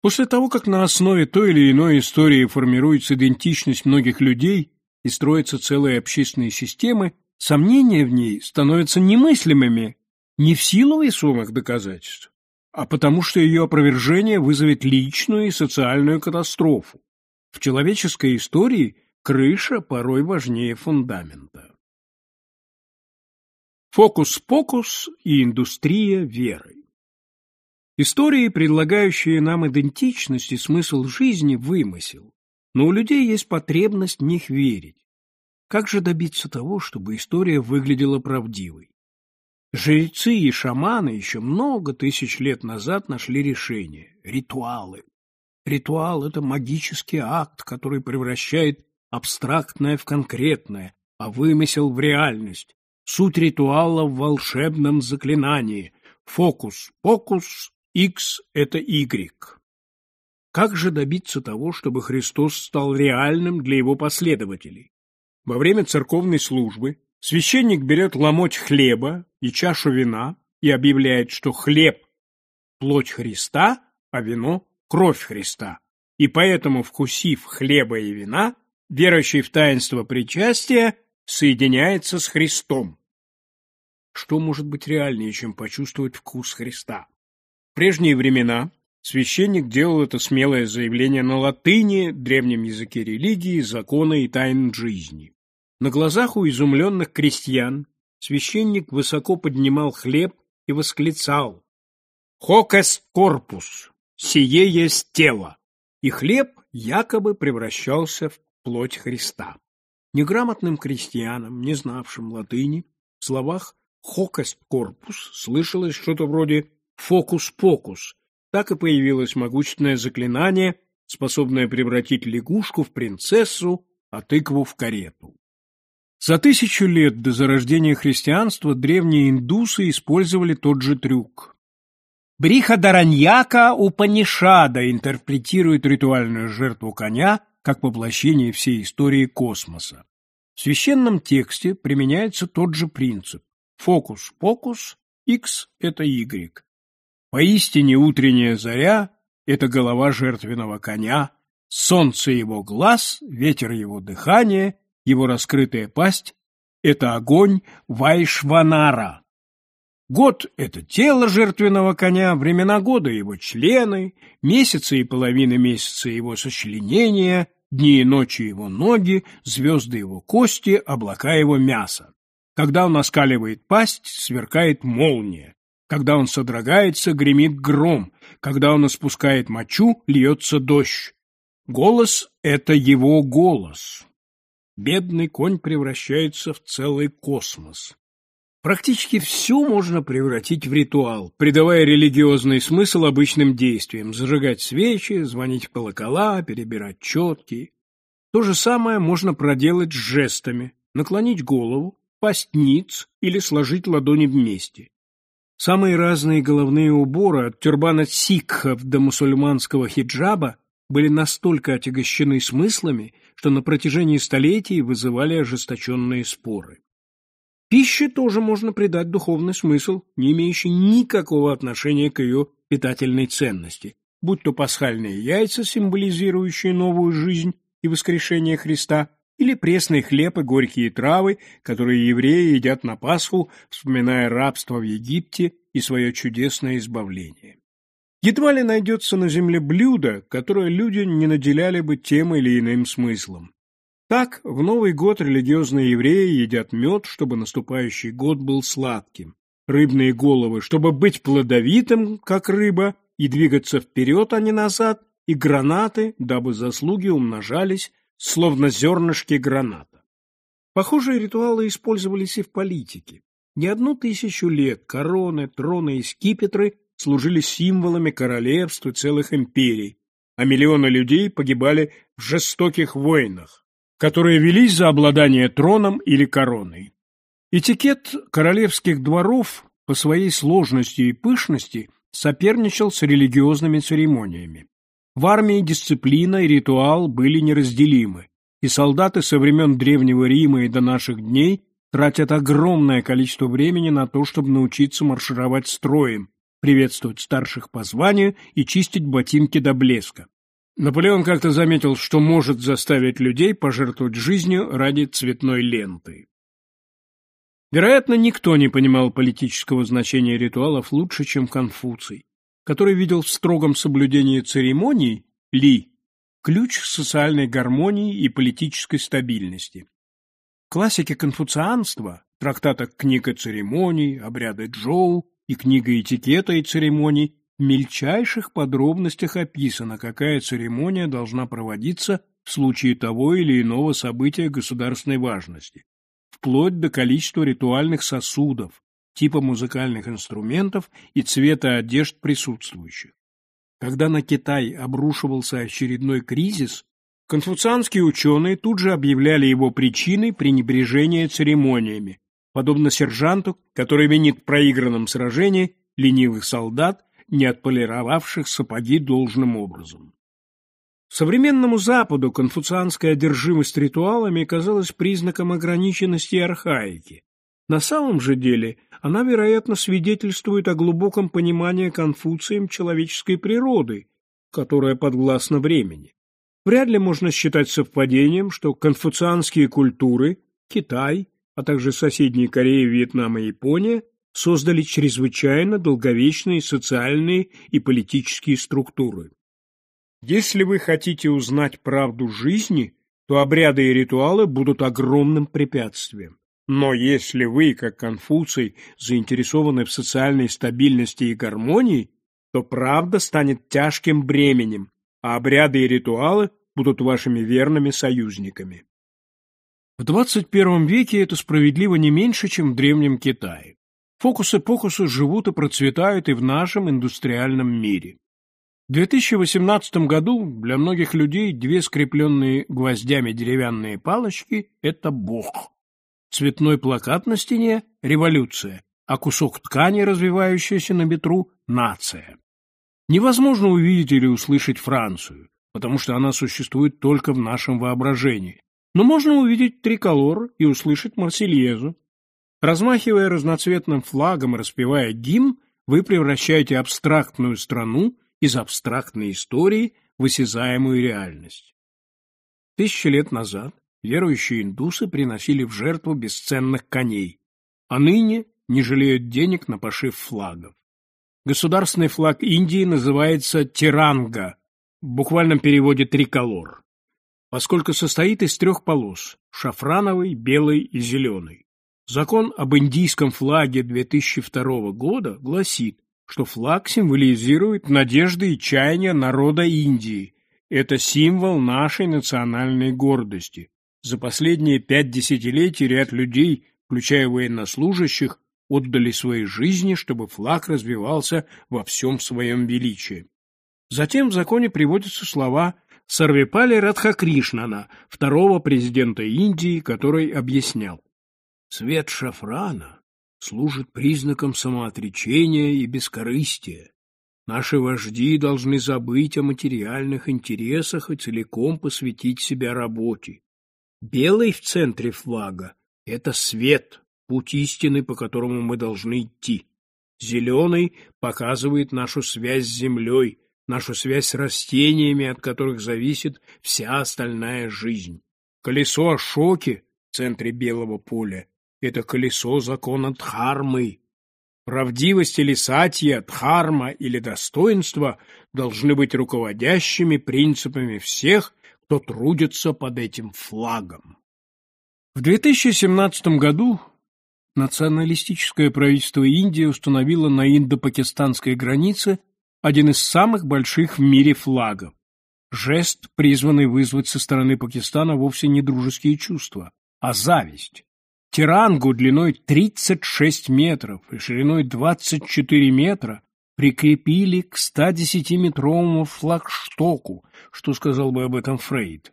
После того, как на основе той или иной истории формируется идентичность многих людей, и строятся целые общественные системы, сомнения в ней становятся немыслимыми не в силу весомых доказательств, а потому что ее опровержение вызовет личную и социальную катастрофу. В человеческой истории крыша порой важнее фундамента. Фокус-покус и индустрия веры Истории, предлагающие нам идентичность и смысл жизни, вымысел, но у людей есть потребность в них верить. Как же добиться того, чтобы история выглядела правдивой? Жрецы и шаманы еще много тысяч лет назад нашли решение – ритуалы. Ритуал – это магический акт, который превращает абстрактное в конкретное, а вымысел в реальность. Суть ритуала в волшебном заклинании. Фокус-покус, X – это Y. Как же добиться того, чтобы Христос стал реальным для его последователей? Во время церковной службы священник берет ломоть хлеба и чашу вина и объявляет, что хлеб – плоть Христа, а вино – кровь Христа. И поэтому, вкусив хлеба и вина, верующий в таинство причастия соединяется с Христом. Что может быть реальнее, чем почувствовать вкус Христа? В прежние времена священник делал это смелое заявление на латыни, древнем языке религии, закона и тайн жизни. На глазах у изумленных крестьян священник высоко поднимал хлеб и восклицал «Хок эст корпус! Сие есть тело!» И хлеб якобы превращался в плоть Христа. Неграмотным крестьянам, не знавшим латыни, в словах «хокост корпус» слышалось что-то вроде «фокус-покус». Так и появилось могущественное заклинание, способное превратить лягушку в принцессу, а тыкву в карету. За тысячу лет до зарождения христианства древние индусы использовали тот же трюк. Брихадараньяка Упанишада интерпретирует ритуальную жертву коня как воплощение всей истории космоса. В священном тексте применяется тот же принцип. Фокус-покус, X – это Y. Поистине утренняя заря – это голова жертвенного коня, солнце его глаз, ветер его дыхания, его раскрытая пасть – это огонь Вайшванара. Год – это тело жертвенного коня, времена года – его члены, месяцы и половины месяца – его сочленения, дни и ночи – его ноги, звезды – его кости, облака – его мясо. Когда он оскаливает пасть, сверкает молния. Когда он содрогается, гремит гром. Когда он испускает мочу, льется дождь. Голос — это его голос. Бедный конь превращается в целый космос. Практически все можно превратить в ритуал, придавая религиозный смысл обычным действиям – зажигать свечи, звонить в колокола, перебирать четки. То же самое можно проделать с жестами – наклонить голову, пасть ниц или сложить ладони вместе. Самые разные головные уборы, от тюрбана сикхов до мусульманского хиджаба, были настолько отягощены смыслами, что на протяжении столетий вызывали ожесточенные споры. Пище тоже можно придать духовный смысл, не имеющий никакого отношения к ее питательной ценности, будь то пасхальные яйца, символизирующие новую жизнь и воскрешение Христа, или пресный хлеб и горькие травы, которые евреи едят на Пасху, вспоминая рабство в Египте и свое чудесное избавление. Едва ли найдется на земле блюдо, которое люди не наделяли бы тем или иным смыслом. Так, в Новый год религиозные евреи едят мед, чтобы наступающий год был сладким, рыбные головы, чтобы быть плодовитым, как рыба, и двигаться вперед, а не назад, и гранаты, дабы заслуги умножались, словно зернышки граната. Похожие ритуалы использовались и в политике. Не одну тысячу лет короны, троны и скипетры служили символами королевств и целых империй, а миллионы людей погибали в жестоких войнах которые велись за обладание троном или короной. Этикет королевских дворов по своей сложности и пышности соперничал с религиозными церемониями. В армии дисциплина и ритуал были неразделимы, и солдаты со времен Древнего Рима и до наших дней тратят огромное количество времени на то, чтобы научиться маршировать строем, приветствовать старших по званию и чистить ботинки до блеска. Наполеон как-то заметил, что может заставить людей пожертвовать жизнью ради цветной ленты. Вероятно, никто не понимал политического значения ритуалов лучше, чем Конфуций, который видел в строгом соблюдении церемоний ли ключ социальной гармонии и политической стабильности. Классики конфуцианства, трактатах «Книга церемоний», «Обряды Джоу» и «Книга этикета и церемоний» в мельчайших подробностях описано, какая церемония должна проводиться в случае того или иного события государственной важности, вплоть до количества ритуальных сосудов, типа музыкальных инструментов и цвета одежд присутствующих. Когда на Китай обрушивался очередной кризис, конфуцианские ученые тут же объявляли его причиной пренебрежения церемониями, подобно сержанту, который винит в проигранном сражении ленивых солдат не отполировавших сапоги должным образом. Современному Западу конфуцианская одержимость ритуалами казалась признаком ограниченности архаики. На самом же деле она, вероятно, свидетельствует о глубоком понимании Конфуцием человеческой природы, которая подвластна времени. Вряд ли можно считать совпадением, что конфуцианские культуры – Китай, а также соседние Корея, Вьетнам и Япония создали чрезвычайно долговечные социальные и политические структуры. Если вы хотите узнать правду жизни, то обряды и ритуалы будут огромным препятствием. Но если вы, как Конфуций, заинтересованы в социальной стабильности и гармонии, то правда станет тяжким бременем, а обряды и ритуалы будут вашими верными союзниками. В 21 веке это справедливо не меньше, чем в Древнем Китае. Фокусы-покусы живут и процветают и в нашем индустриальном мире. В 2018 году для многих людей две скрепленные гвоздями деревянные палочки – это Бог. Цветной плакат на стене – революция, а кусок ткани, развивающийся на ветру – нация. Невозможно увидеть или услышать Францию, потому что она существует только в нашем воображении. Но можно увидеть триколор и услышать Марсельезу, Размахивая разноцветным флагом и распевая гимн, вы превращаете абстрактную страну из абстрактной истории в осязаемую реальность. Тысячи лет назад верующие индусы приносили в жертву бесценных коней, а ныне не жалеют денег на пошив флагов. Государственный флаг Индии называется тиранга, в буквальном переводе триколор, поскольку состоит из трех полос – шафрановой, белой и зеленой. Закон об индийском флаге 2002 года гласит, что флаг символизирует надежды и чаяния народа Индии. Это символ нашей национальной гордости. За последние пять десятилетий ряд людей, включая военнослужащих, отдали свои жизни, чтобы флаг развивался во всем своем величии. Затем в законе приводятся слова Сарвепали Радхакришнана, второго президента Индии, который объяснял. Цвет шафрана служит признаком самоотречения и бескорыстия. Наши вожди должны забыть о материальных интересах и целиком посвятить себя работе. Белый в центре флага — это свет, путь истины, по которому мы должны идти. Зеленый показывает нашу связь с землей, нашу связь с растениями, от которых зависит вся остальная жизнь. Колесо Ашоки в центре белого поля это колесо закона Дхармы. Правдивость или сатья, дхарма или достоинство должны быть руководящими принципами всех, кто трудится под этим флагом. В 2017 году националистическое правительство Индии установило на индо-пакистанской границе один из самых больших в мире флагов. Жест, призванный вызвать со стороны Пакистана вовсе не дружеские чувства, а зависть. Тирангу длиной 36 метров и шириной 24 метра прикрепили к 110-метровому флагштоку, что сказал бы об этом Фрейд.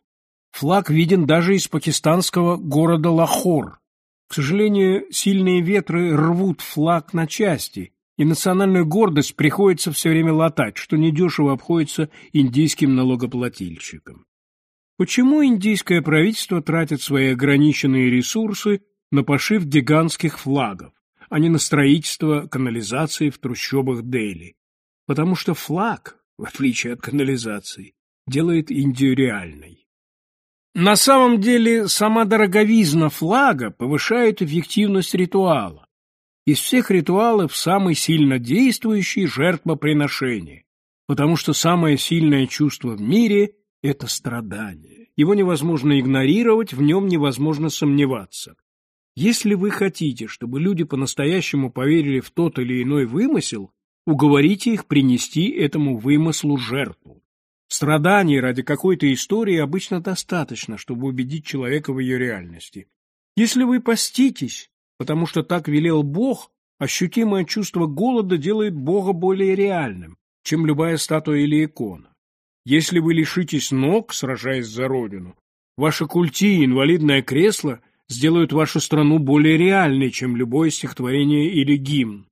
Флаг виден даже из пакистанского города Лахор. К сожалению, сильные ветры рвут флаг на части, и национальную гордость приходится все время латать, что недешево обходится индийским налогоплательщикам. Почему индийское правительство тратит свои ограниченные ресурсы на пошив гигантских флагов, а не на строительство канализации в трущобах Дели. Потому что флаг, в отличие от канализации, делает Индию реальной. На самом деле, сама дороговизна флага повышает эффективность ритуала. Из всех ритуалов самый сильно действующий – жертвоприношение, потому что самое сильное чувство в мире – это страдание. Его невозможно игнорировать, в нем невозможно сомневаться. Если вы хотите, чтобы люди по-настоящему поверили в тот или иной вымысел, уговорите их принести этому вымыслу жертву. Страданий ради какой-то истории обычно достаточно, чтобы убедить человека в ее реальности. Если вы поститесь, потому что так велел Бог, ощутимое чувство голода делает Бога более реальным, чем любая статуя или икона. Если вы лишитесь ног, сражаясь за Родину, ваше культи и инвалидное кресло сделают вашу страну более реальной, чем любое стихотворение или гимн.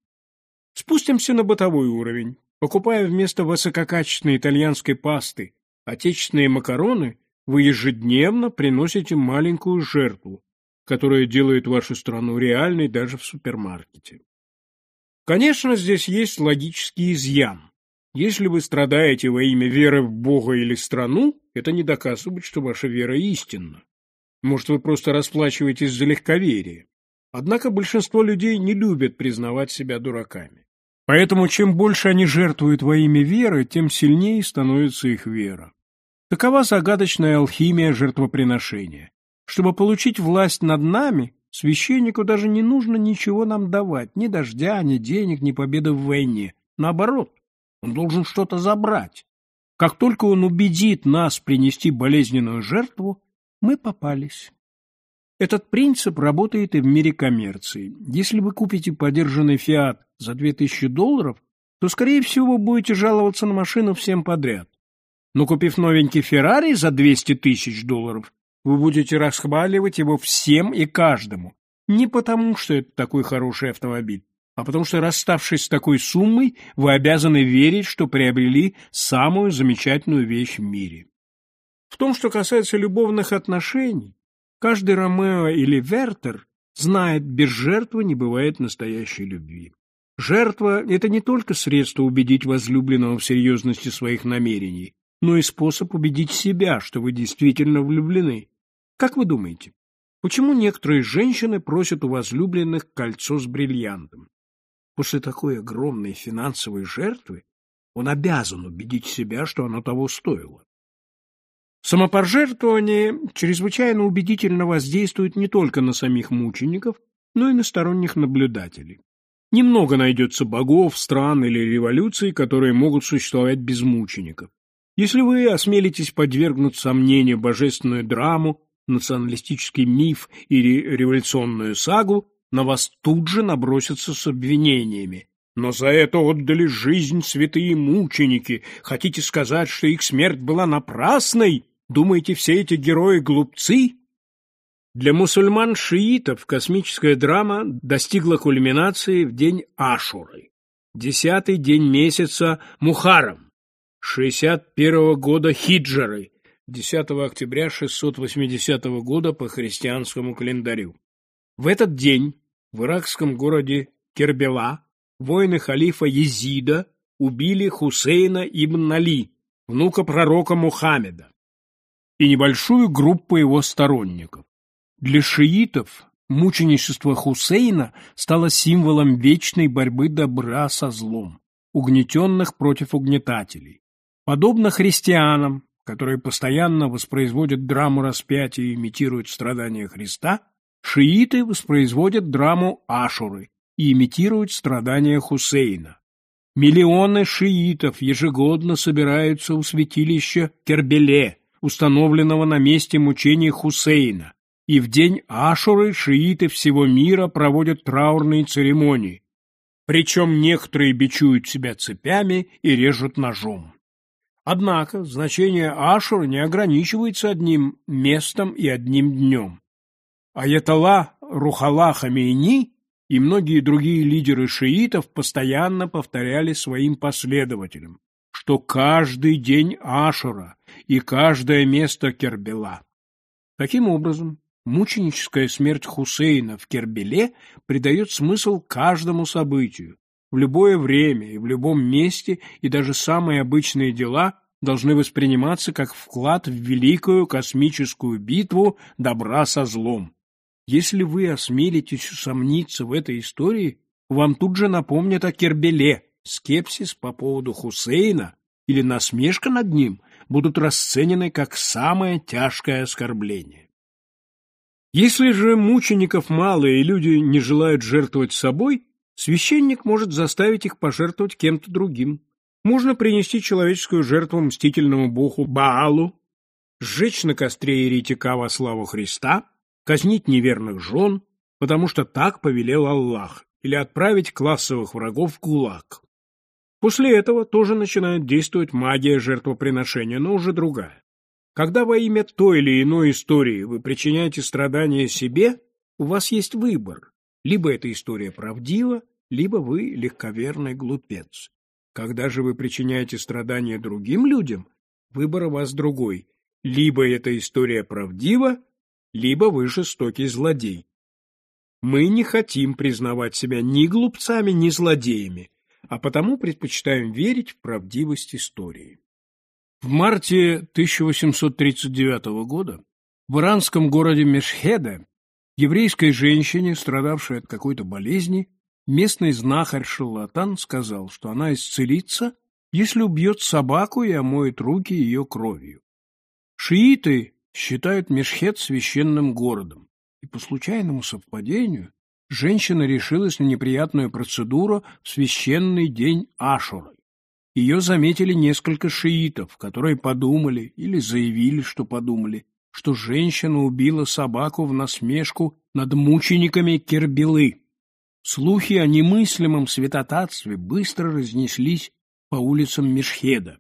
Спустимся на бытовой уровень. Покупая вместо высококачественной итальянской пасты отечественные макароны, вы ежедневно приносите маленькую жертву, которая делает вашу страну реальной даже в супермаркете. Конечно, здесь есть логический изъян. Если вы страдаете во имя веры в Бога или страну, это не доказывает, что ваша вера истинна. Может, вы просто расплачиваетесь за легковерие. Однако большинство людей не любят признавать себя дураками. Поэтому чем больше они жертвуют во имя веры, тем сильнее становится их вера. Такова загадочная алхимия жертвоприношения. Чтобы получить власть над нами, священнику даже не нужно ничего нам давать, ни дождя, ни денег, ни победы в войне. Наоборот, он должен что-то забрать. Как только он убедит нас принести болезненную жертву, мы попались. Этот принцип работает и в мире коммерции. Если вы купите подержанный «Фиат» за 2000 долларов, то, скорее всего, будете жаловаться на машину всем подряд. Но купив новенький «Феррари» за 200 тысяч долларов, вы будете расхваливать его всем и каждому. Не потому, что это такой хороший автомобиль, а потому что, расставшись с такой суммой, вы обязаны верить, что приобрели самую замечательную вещь в мире. В том, что касается любовных отношений, Каждый Ромео или Вертер знает, без жертвы не бывает настоящей любви. Жертва – это не только средство убедить возлюбленного в серьезности своих намерений, но и способ убедить себя, что вы действительно влюблены. Как вы думаете, почему некоторые женщины просят у возлюбленных кольцо с бриллиантом? После такой огромной финансовой жертвы он обязан убедить себя, что оно того стоило. Самопожертвование чрезвычайно убедительно воздействует не только на самих мучеников, но и на сторонних наблюдателей. Немного найдется богов, стран или революций, которые могут существовать без мучеников. Если вы осмелитесь подвергнуть сомнению божественную драму, националистический миф или революционную сагу, на вас тут же набросятся с обвинениями. Но за это отдали жизнь святые мученики. Хотите сказать, что их смерть была напрасной? Думаете, все эти герои глупцы? Для мусульман-шиитов космическая драма достигла кульминации в день Ашуры, десятый день месяца Мухаррам, 61 года хиджры, 10 октября 680 года по христианскому календарю. В этот день в иракском городе Кербела воины халифа Езида убили Хусейна ибн Али, внука пророка Мухаммеда и небольшую группу его сторонников. Для шиитов мученичество Хусейна стало символом вечной борьбы добра со злом, угнетенных против угнетателей. Подобно христианам, которые постоянно воспроизводят драму распятия и имитируют страдания Христа, шииты воспроизводят драму Ашуры и имитируют страдания Хусейна. Миллионы шиитов ежегодно собираются у святилища Кербеле, установленного на месте мучений Хусейна, и в день Ашуры шииты всего мира проводят траурные церемонии, причем некоторые бичуют себя цепями и режут ножом. Однако значение Ашура не ограничивается одним местом и одним днем. Аятолла Рухала Хамейни и многие другие лидеры шиитов постоянно повторяли своим последователям что каждый день Ашура и каждое место Кербела. Таким образом, мученическая смерть Хусейна в Кербеле придает смысл каждому событию. В любое время и в любом месте и даже самые обычные дела должны восприниматься как вклад в великую космическую битву добра со злом. Если вы осмелитесь усомниться в этой истории, вам тут же напомнят о Кербеле. Скепсис по поводу Хусейна или насмешка над ним будут расценены как самое тяжкое оскорбление. Если же мучеников мало и люди не желают жертвовать собой, священник может заставить их пожертвовать кем-то другим. Можно принести человеческую жертву мстительному богу Баалу, сжечь на костре еретика во славу Христа, казнить неверных жен, потому что так повелел Аллах, или отправить классовых врагов в ГУЛАГ. После этого тоже начинает действовать магия жертвоприношения, но уже другая. Когда во имя той или иной истории вы причиняете страдания себе, у вас есть выбор. Либо эта история правдива, либо вы легковерный глупец. Когда же вы причиняете страдания другим людям, выбор у вас другой. Либо эта история правдива, либо вы жестокий злодей. Мы не хотим признавать себя ни глупцами, ни злодеями, а потому предпочитаем верить в правдивость истории. В марте 1839 года в иранском городе Мешхеде еврейской женщине, страдавшей от какой-то болезни, Местный знахарь-шарлатан сказал, что она исцелится, если убьет собаку и омоет руки ее кровью. Шииты считают Мешхет священным городом, и по случайному совпадению женщина решилась на неприятную процедуру в священный день Ашуры. Ее заметили несколько шиитов, которые подумали или заявили, что подумали, что женщина убила собаку в насмешку над мучениками Кербелы. Слухи о немыслимом святотатстве быстро разнеслись по улицам Мешхеда.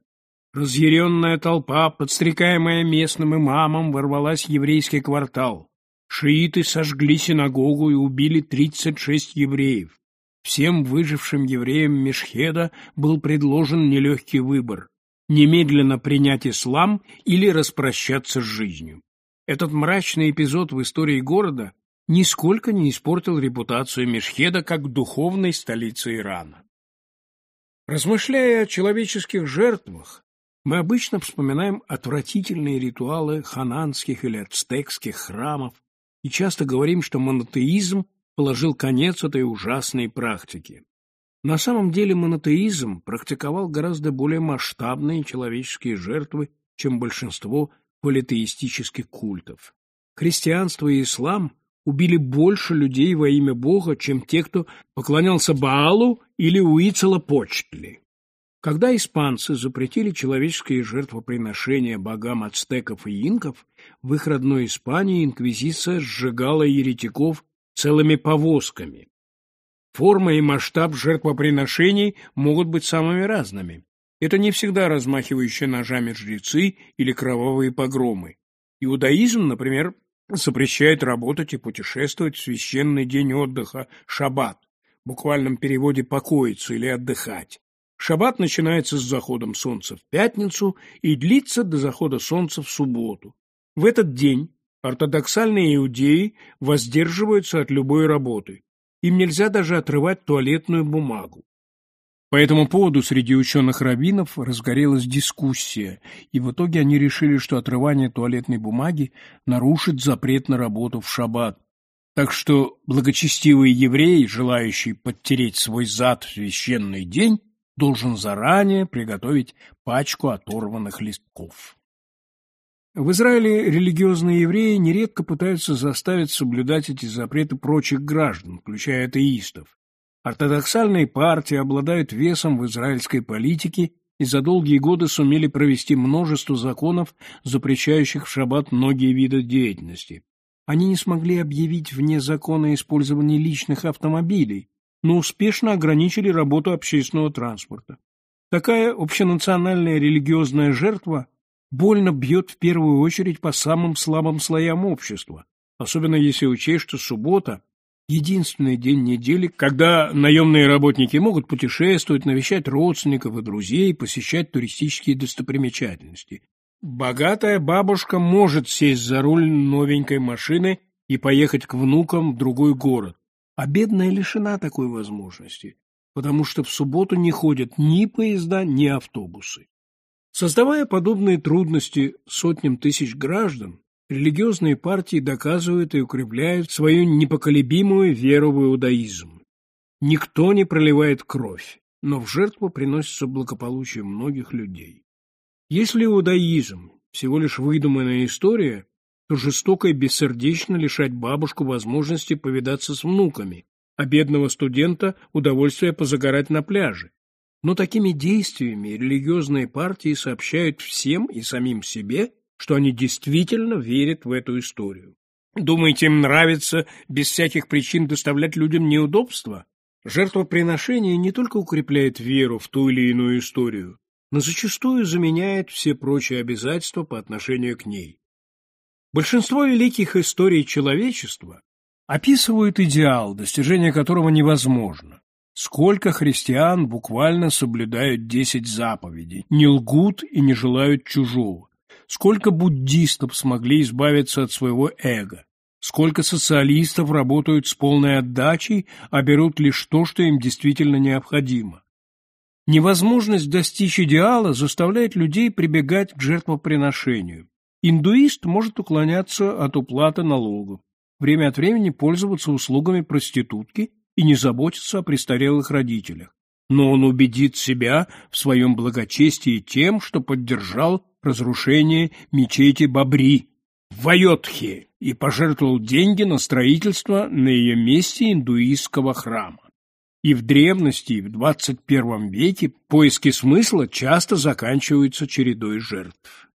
Разъяренная толпа, подстрекаемая местным имамом, ворвалась в еврейский квартал. Шииты сожгли синагогу и убили 36 евреев. Всем выжившим евреям Мешхеда был предложен нелегкий выбор – немедленно принять ислам или распрощаться с жизнью. Этот мрачный эпизод в истории города нисколько не испортил репутацию Мешхеда как духовной столицы Ирана. Размышляя о человеческих жертвах, мы обычно вспоминаем отвратительные ритуалы хананских или ацтекских храмов и часто говорим, что монотеизм положил конец этой ужасной практике. На самом деле монотеизм практиковал гораздо более масштабные человеческие жертвы, чем большинство политеистических культов. Христианство и ислам убили больше людей во имя Бога, чем те, кто поклонялся Баалу или Уицелопочтли. Когда испанцы запретили человеческие жертвоприношения богам ацтеков и инков, в их родной Испании инквизиция сжигала еретиков целыми повозками. Форма и масштаб жертвоприношений могут быть самыми разными. Это не всегда размахивающие ножами жрецы или кровавые погромы. Иудаизм, например, запрещает работать и путешествовать в священный день отдыха – шаббат, в буквальном переводе «покоиться» или «отдыхать». Шаббат начинается с заходом солнца в пятницу и длится до захода солнца в субботу. В этот день ортодоксальные иудеи воздерживаются от любой работы. Им нельзя даже отрывать туалетную бумагу. По этому поводу среди ученых-раввинов разгорелась дискуссия, и в итоге они решили, что отрывание туалетной бумаги нарушит запрет на работу в шаббат. Так что благочестивый еврей, желающий подтереть свой зад в священный день, должен заранее приготовить пачку оторванных листков. В Израиле религиозные евреи нередко пытаются заставить соблюдать эти запреты прочих граждан, включая атеистов. Ортодоксальные партии обладают весом в израильской политике и за долгие годы сумели провести множество законов, запрещающих в шаббат многие виды деятельности. Они не смогли объявить вне закона использование личных автомобилей, но успешно ограничили работу общественного транспорта. Такая общенациональная религиозная жертва больно бьет в первую очередь по самым слабым слоям общества, особенно если учесть, что суббота единственный день недели, когда наемные работники могут путешествовать, навещать родственников и друзей, посещать туристические достопримечательности. Богатая бабушка может сесть за руль новенькой машины и поехать к внукам в другой город, а бедная лишена такой возможности, потому что в субботу не ходят ни поезда, ни автобусы. Создавая подобные трудности сотням тысяч граждан, религиозные партии доказывают и укрепляют свою непоколебимую веру в иудаизм. Никто не проливает кровь, но в жертву приносится благополучие многих людей. Если иудаизм всего лишь выдуманная история, то жестоко и бессердечно лишать бабушку возможности повидаться с внуками, а бедного студента – удовольствия позагорать на пляже. Но такими действиями религиозные партии сообщают всем и самим себе, что они действительно верят в эту историю. Думаете, им нравится без всяких причин доставлять людям неудобства? Жертвоприношение не только укрепляет веру в ту или иную историю, но зачастую заменяет все прочие обязательства по отношению к ней. Большинство великих историй человечества описывают идеал, достижение которого невозможно. Сколько христиан буквально соблюдают десять заповедей, не лгут и не желают чужого. Сколько буддистов смогли избавиться от своего эго. Сколько социалистов работают с полной отдачей, а берут лишь то, что им действительно необходимо. Невозможность достичь идеала заставляет людей прибегать к жертвоприношению. Индуист может уклоняться от уплаты налогов, время от времени пользоваться услугами проститутки и не заботиться о престарелых родителях. Но он убедит себя в своем благочестии тем, что поддержал разрушение мечети Бабри в Айотхе и пожертвовал деньги на строительство на ее месте индуистского храма. И в древности, и в 21 веке поиски смысла часто заканчиваются чередой жертв.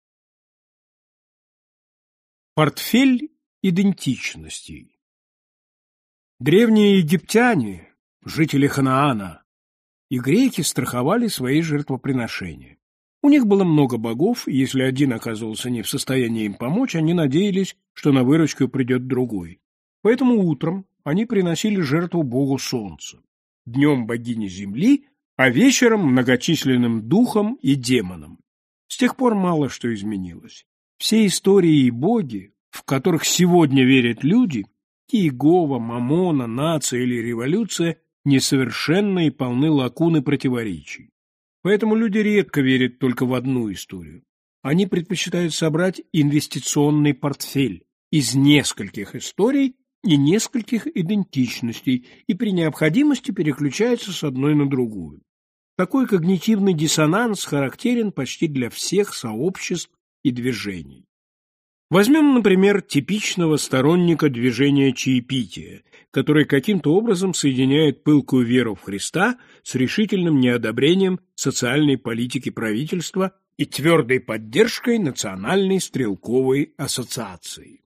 Портфель идентичностей Древние египтяне, жители Ханаана, и греки страховали свои жертвоприношения. У них было много богов, и если один оказывался не в состоянии им помочь, они надеялись, что на выручку придет другой. Поэтому утром они приносили жертву богу солнца днем богини Земли, а вечером многочисленным духам и демонам. С тех пор мало что изменилось. Все истории и боги, в которых сегодня верят люди, Иегова, Мамона, нация или революция, несовершенны и полны лакун и противоречий. Поэтому люди редко верят только в одну историю. Они предпочитают собрать инвестиционный портфель из нескольких историй и нескольких идентичностей и при необходимости переключается с одной на другую. Такой когнитивный диссонанс характерен почти для всех сообществ и движений. Возьмем, например, типичного сторонника движения чаепития, который каким-то образом соединяет пылкую веру в Христа с решительным неодобрением социальной политики правительства и твердой поддержкой Национальной стрелковой ассоциации.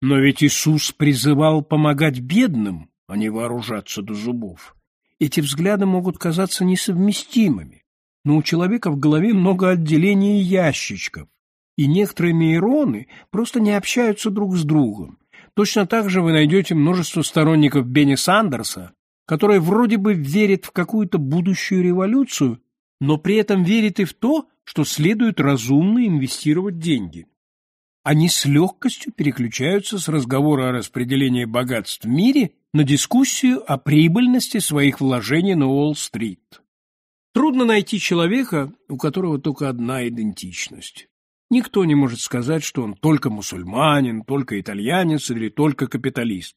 Но ведь Иисус призывал помогать бедным, а не вооружаться до зубов. Эти взгляды могут казаться несовместимыми, но у человека в голове много отделений и ящичков, и некоторые нейроны просто не общаются друг с другом. Точно так же вы найдете множество сторонников Бенни Сандерса, которые вроде бы верят в какую-то будущую революцию, но при этом верят и в то, что следует разумно инвестировать деньги они с легкостью переключаются с разговора о распределении богатств в мире на дискуссию о прибыльности своих вложений на Уолл-стрит. Трудно найти человека, у которого только одна идентичность. Никто не может сказать, что он только мусульманин, только итальянец или только капиталист.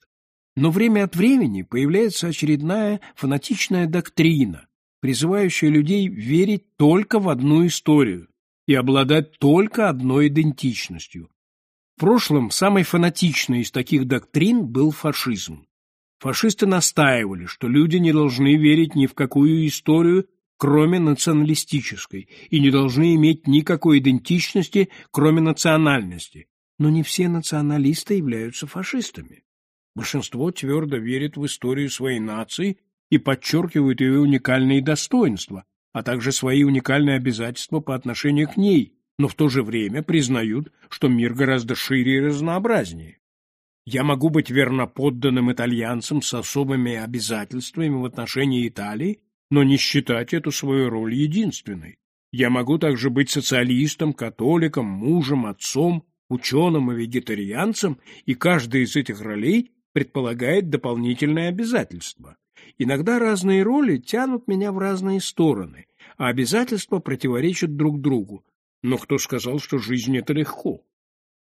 Но время от времени появляется очередная фанатичная доктрина, призывающая людей верить только в одну историю и обладать только одной идентичностью, в прошлом самой фанатичной из таких доктрин был фашизм. Фашисты настаивали, что люди не должны верить ни в какую историю, кроме националистической, и не должны иметь никакой идентичности, кроме национальности. Но не все националисты являются фашистами. Большинство твердо верит в историю своей нации и подчеркивают ее уникальные достоинства, а также свои уникальные обязательства по отношению к ней, но в то же время признают, что мир гораздо шире и разнообразнее. Я могу быть верноподданным итальянцем с особыми обязательствами в отношении Италии, но не считать эту свою роль единственной. Я могу также быть социалистом, католиком, мужем, отцом, ученым и вегетарианцем, и каждая из этих ролей предполагает дополнительные обязательства. Иногда разные роли тянут меня в разные стороны, а обязательства противоречат друг другу, Но кто сказал, что жизнь – это легко?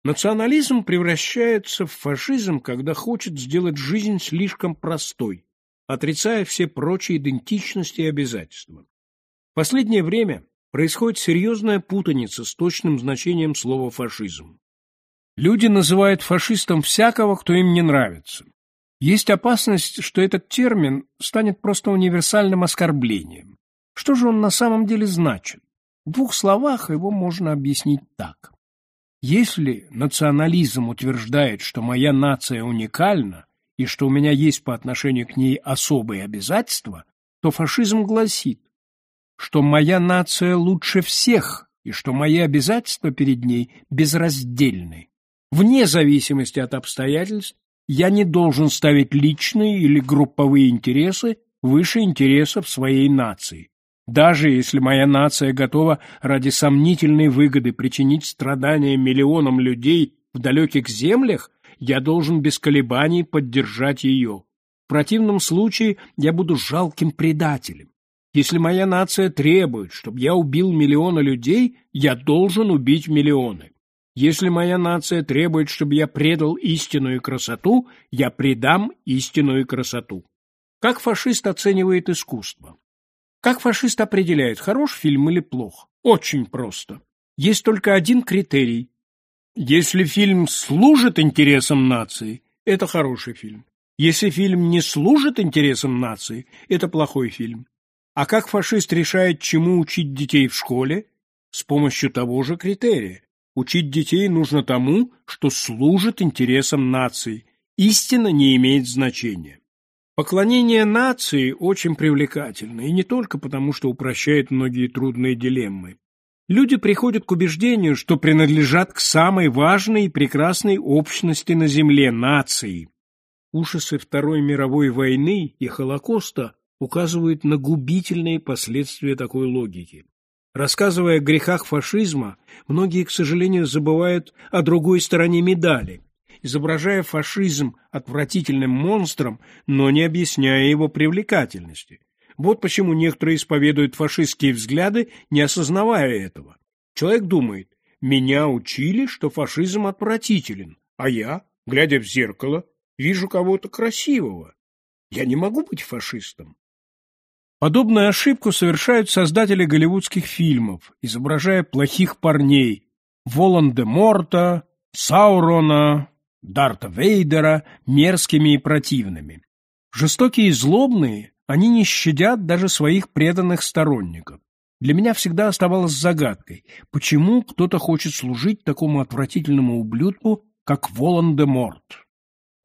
Национализм превращается в фашизм, когда хочет сделать жизнь слишком простой, отрицая все прочие идентичности и обязательства. В последнее время происходит серьезная путаница с точным значением слова «фашизм». Люди называют фашистом всякого, кто им не нравится. Есть опасность, что этот термин станет просто универсальным оскорблением. Что же он на самом деле значит? В двух словах его можно объяснить так. Если национализм утверждает, что моя нация уникальна и что у меня есть по отношению к ней особые обязательства, то фашизм гласит, что моя нация лучше всех и что мои обязательства перед ней безраздельны. Вне зависимости от обстоятельств я не должен ставить личные или групповые интересы выше интересов своей нации. Даже если моя нация готова ради сомнительной выгоды причинить страдания миллионам людей в далеких землях, я должен без колебаний поддержать ее. В противном случае я буду жалким предателем. Если моя нация требует, чтобы я убил миллионы людей, я должен убить миллионы. Если моя нация требует, чтобы я предал истинную красоту, я предам истинную красоту. Как фашист оценивает искусство? Как фашист определяет, хорош фильм или плох? Очень просто. Есть только один критерий. Если фильм служит интересам нации, это хороший фильм. Если фильм не служит интересам нации, это плохой фильм. А как фашист решает, чему учить детей в школе? С помощью того же критерия. Учить детей нужно тому, что служит интересам нации. Истина не имеет значения. Поклонение нации очень привлекательно, и не только потому, что упрощает многие трудные дилеммы. Люди приходят к убеждению, что принадлежат к самой важной и прекрасной общности на Земле – нации. Ужасы Второй мировой войны и Холокоста указывают на губительные последствия такой логики. Рассказывая о грехах фашизма, многие, к сожалению, забывают о другой стороне медали, изображая фашизм отвратительным монстром, но не объясняя его привлекательности. Вот почему некоторые исповедуют фашистские взгляды, не осознавая этого. Человек думает, меня учили, что фашизм отвратителен, а я, глядя в зеркало, вижу кого-то красивого. Я не могу быть фашистом. Подобную ошибку совершают создатели голливудских фильмов, изображая плохих парней Волан-де-Морта, Саурона, Дарта Вейдера мерзкими и противными. Жестокие и злобные, они не щадят даже своих преданных сторонников. Для меня всегда оставалось загадкой, почему кто-то хочет служить такому отвратительному ублюдку, как Волан-де-Морт.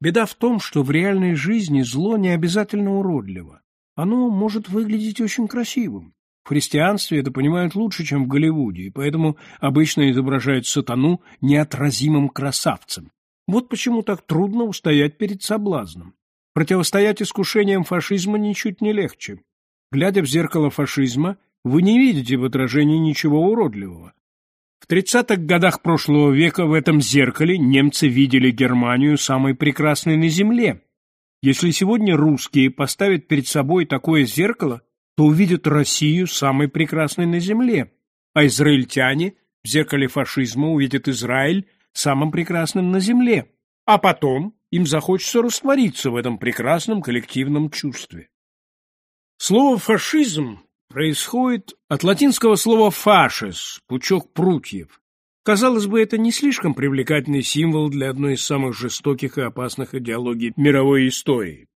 Беда в том, что в реальной жизни зло не обязательно уродливо оно может выглядеть очень красивым. В христианстве это понимают лучше, чем в Голливуде, и поэтому обычно изображают сатану неотразимым красавцем. Вот почему так трудно устоять перед соблазном. Противостоять искушениям фашизма ничуть не легче. Глядя в зеркало фашизма, вы не видите в отражении ничего уродливого. В 30-х годах прошлого века в этом зеркале немцы видели Германию самой прекрасной на земле, если сегодня русские поставят перед собой такое зеркало, то увидят Россию самой прекрасной на земле, а израильтяне в зеркале фашизма увидят Израиль самым прекрасным на земле, а потом им захочется раствориться в этом прекрасном коллективном чувстве. Слово «фашизм» происходит от латинского слова «фашес» – пучок прутьев, Казалось бы, это не слишком привлекательный символ для одной из самых жестоких и опасных идеологий мировой истории.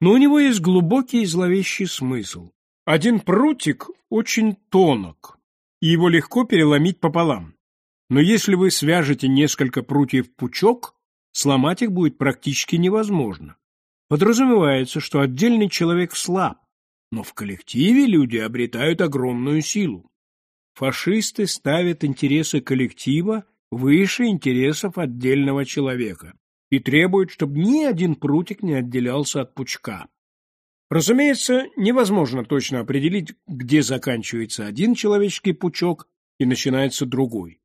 Но у него есть глубокий и зловещий смысл. Один прутик очень тонок, и его легко переломить пополам. Но если вы свяжете несколько прутьев в пучок, сломать их будет практически невозможно. Подразумевается, что отдельный человек слаб, но в коллективе люди обретают огромную силу. Фашисты ставят интересы коллектива выше интересов отдельного человека и требуют, чтобы ни один прутик не отделялся от пучка. Разумеется, невозможно точно определить, где заканчивается один человеческий пучок и начинается другой.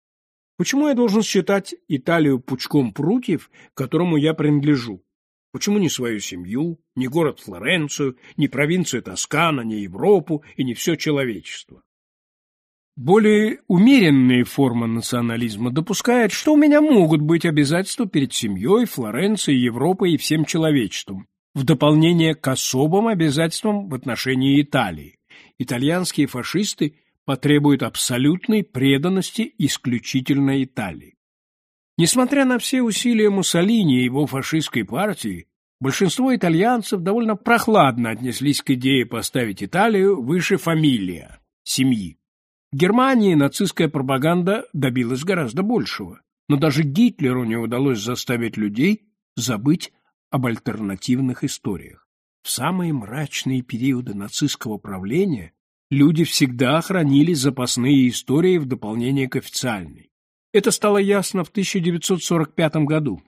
Почему я должен считать Италию пучком прутьев, к которому я принадлежу? Почему не свою семью, не город Флоренцию, не провинцию Тоскана, не Европу и не все человечество? Более умеренные формы национализма допускают, что у меня могут быть обязательства перед семьей, Флоренцией, Европой и всем человечеством, в дополнение к особым обязательствам в отношении Италии. Итальянские фашисты потребуют абсолютной преданности исключительно Италии. Несмотря на все усилия Муссолини и его фашистской партии, большинство итальянцев довольно прохладно отнеслись к идее поставить Италию выше фамилия, семьи. В Германии нацистская пропаганда добилась гораздо большего, но даже Гитлеру не удалось заставить людей забыть об альтернативных историях. В самые мрачные периоды нацистского правления люди всегда хранили запасные истории в дополнение к официальной. Это стало ясно в 1945 году.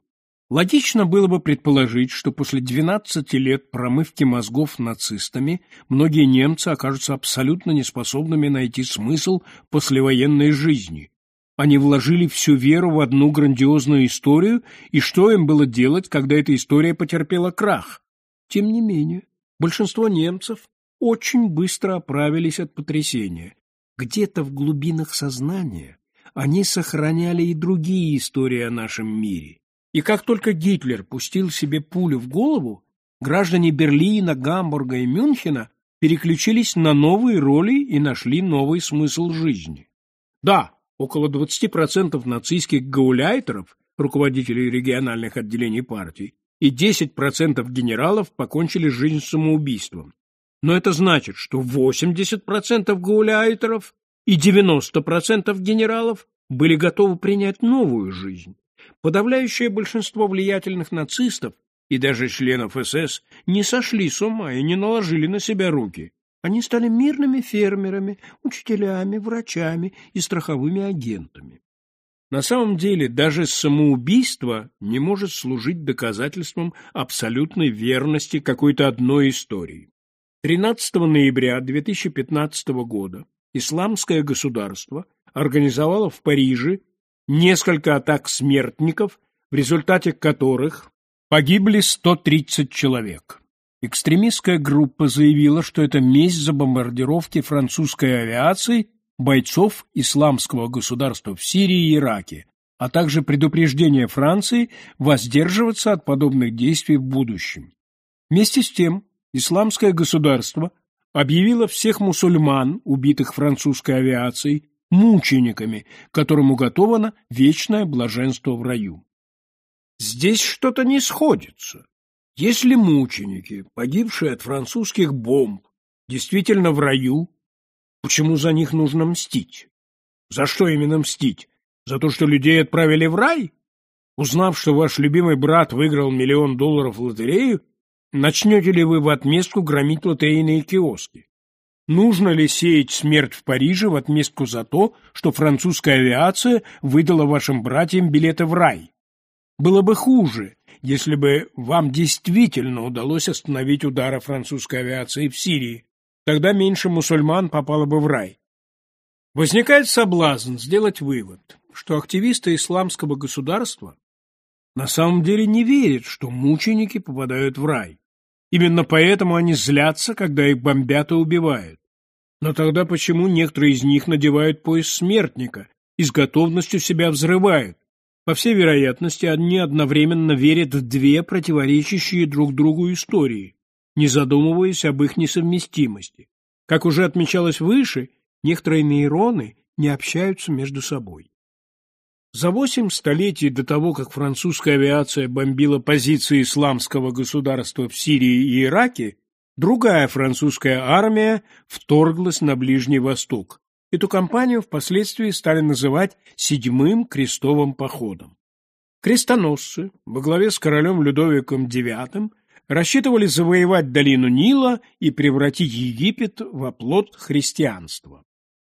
Логично было бы предположить, что после 12 лет промывки мозгов нацистами многие немцы окажутся абсолютно неспособными найти смысл послевоенной жизни. Они вложили всю веру в одну грандиозную историю, и что им было делать, когда эта история потерпела крах? Тем не менее, большинство немцев очень быстро оправились от потрясения. Где-то в глубинах сознания они сохраняли и другие истории о нашем мире и как только Гитлер пустил себе пулю в голову, граждане Берлина, Гамбурга и Мюнхена переключились на новые роли и нашли новый смысл жизни. Да, около 20% нацистских гауляйтеров, руководителей региональных отделений партий, и 10% генералов покончили жизнь самоубийством. Но это значит, что 80% гауляйтеров и 90% генералов были готовы принять новую жизнь, Подавляющее большинство влиятельных нацистов и даже членов СС не сошли с ума и не наложили на себя руки. Они стали мирными фермерами, учителями, врачами и страховыми агентами. На самом деле даже самоубийство не может служить доказательством абсолютной верности какой-то одной истории. 13 ноября 2015 года Исламское государство организовало в Париже несколько атак смертников, в результате которых погибли 130 человек. Экстремистская группа заявила, что это месть за бомбардировки французской авиации бойцов исламского государства в Сирии и Ираке, а также предупреждение Франции воздерживаться от подобных действий в будущем. Вместе с тем, исламское государство объявило всех мусульман, убитых французской авиацией, мучениками, которым уготовано вечное блаженство в раю. Здесь что-то не сходится. Если мученики, погибшие от французских бомб, действительно в раю, почему за них нужно мстить? За что именно мстить? За то, что людей отправили в рай? Узнав, что ваш любимый брат выиграл миллион долларов в лотерею, начнете ли вы в отместку громить лотерейные киоски? Нужно ли сеять смерть в Париже в отместку за то, что французская авиация выдала вашим братьям билеты в рай? Было бы хуже, если бы вам действительно удалось остановить удары французской авиации в Сирии. Тогда меньше мусульман попало бы в рай. Возникает соблазн сделать вывод, что активисты исламского государства на самом деле не верят, что мученики попадают в рай. Именно поэтому они злятся, когда их бомбят и убивают. Но тогда почему некоторые из них надевают пояс смертника и с готовностью себя взрывают? По всей вероятности, они одновременно верят в две противоречащие друг другу истории, не задумываясь об их несовместимости. Как уже отмечалось выше, некоторые нейроны не общаются между собой. За восемь столетий до того, как французская авиация бомбила позиции исламского государства в Сирии и Ираке, другая французская армия вторглась на Ближний Восток. Эту кампанию впоследствии стали называть «седьмым крестовым походом». Крестоносцы во главе с королем Людовиком IX рассчитывали завоевать долину Нила и превратить Египет в оплот христианства.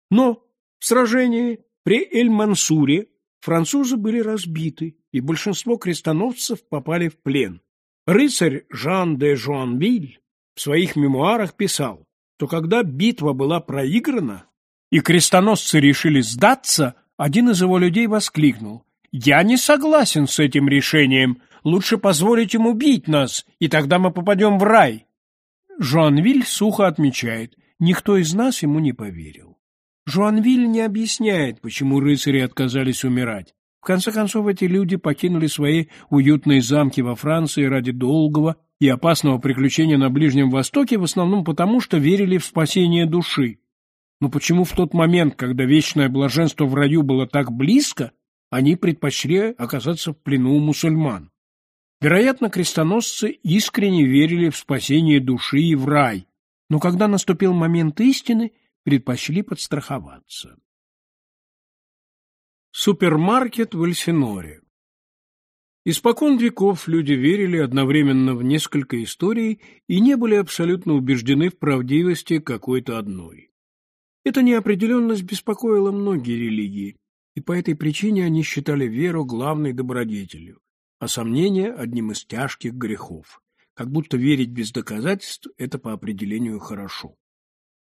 Но в сражении при Эль-Мансуре французы были разбиты, и большинство крестоносцев попали в плен. Рыцарь Жан де Жуанвиль в своих мемуарах писал, что когда битва была проиграна и крестоносцы решили сдаться, один из его людей воскликнул «Я не согласен с этим решением, лучше позволить им убить нас, и тогда мы попадем в рай». Жуанвиль сухо отмечает, никто из нас ему не поверил. Жуанвиль не объясняет, почему рыцари отказались умирать. В конце концов, эти люди покинули свои уютные замки во Франции ради долгого и опасного приключения на Ближнем Востоке в основном потому, что верили в спасение души. Но почему в тот момент, когда вечное блаженство в раю было так близко, они предпочли оказаться в плену у мусульман? Вероятно, крестоносцы искренне верили в спасение души и в рай, но когда наступил момент истины, предпочли подстраховаться. Супермаркет в Эльсиноре Испокон веков люди верили одновременно в несколько историй и не были абсолютно убеждены в правдивости какой-то одной. Эта неопределенность беспокоила многие религии, и по этой причине они считали веру главной добродетелью, а сомнение – одним из тяжких грехов, как будто верить без доказательств – это по определению хорошо.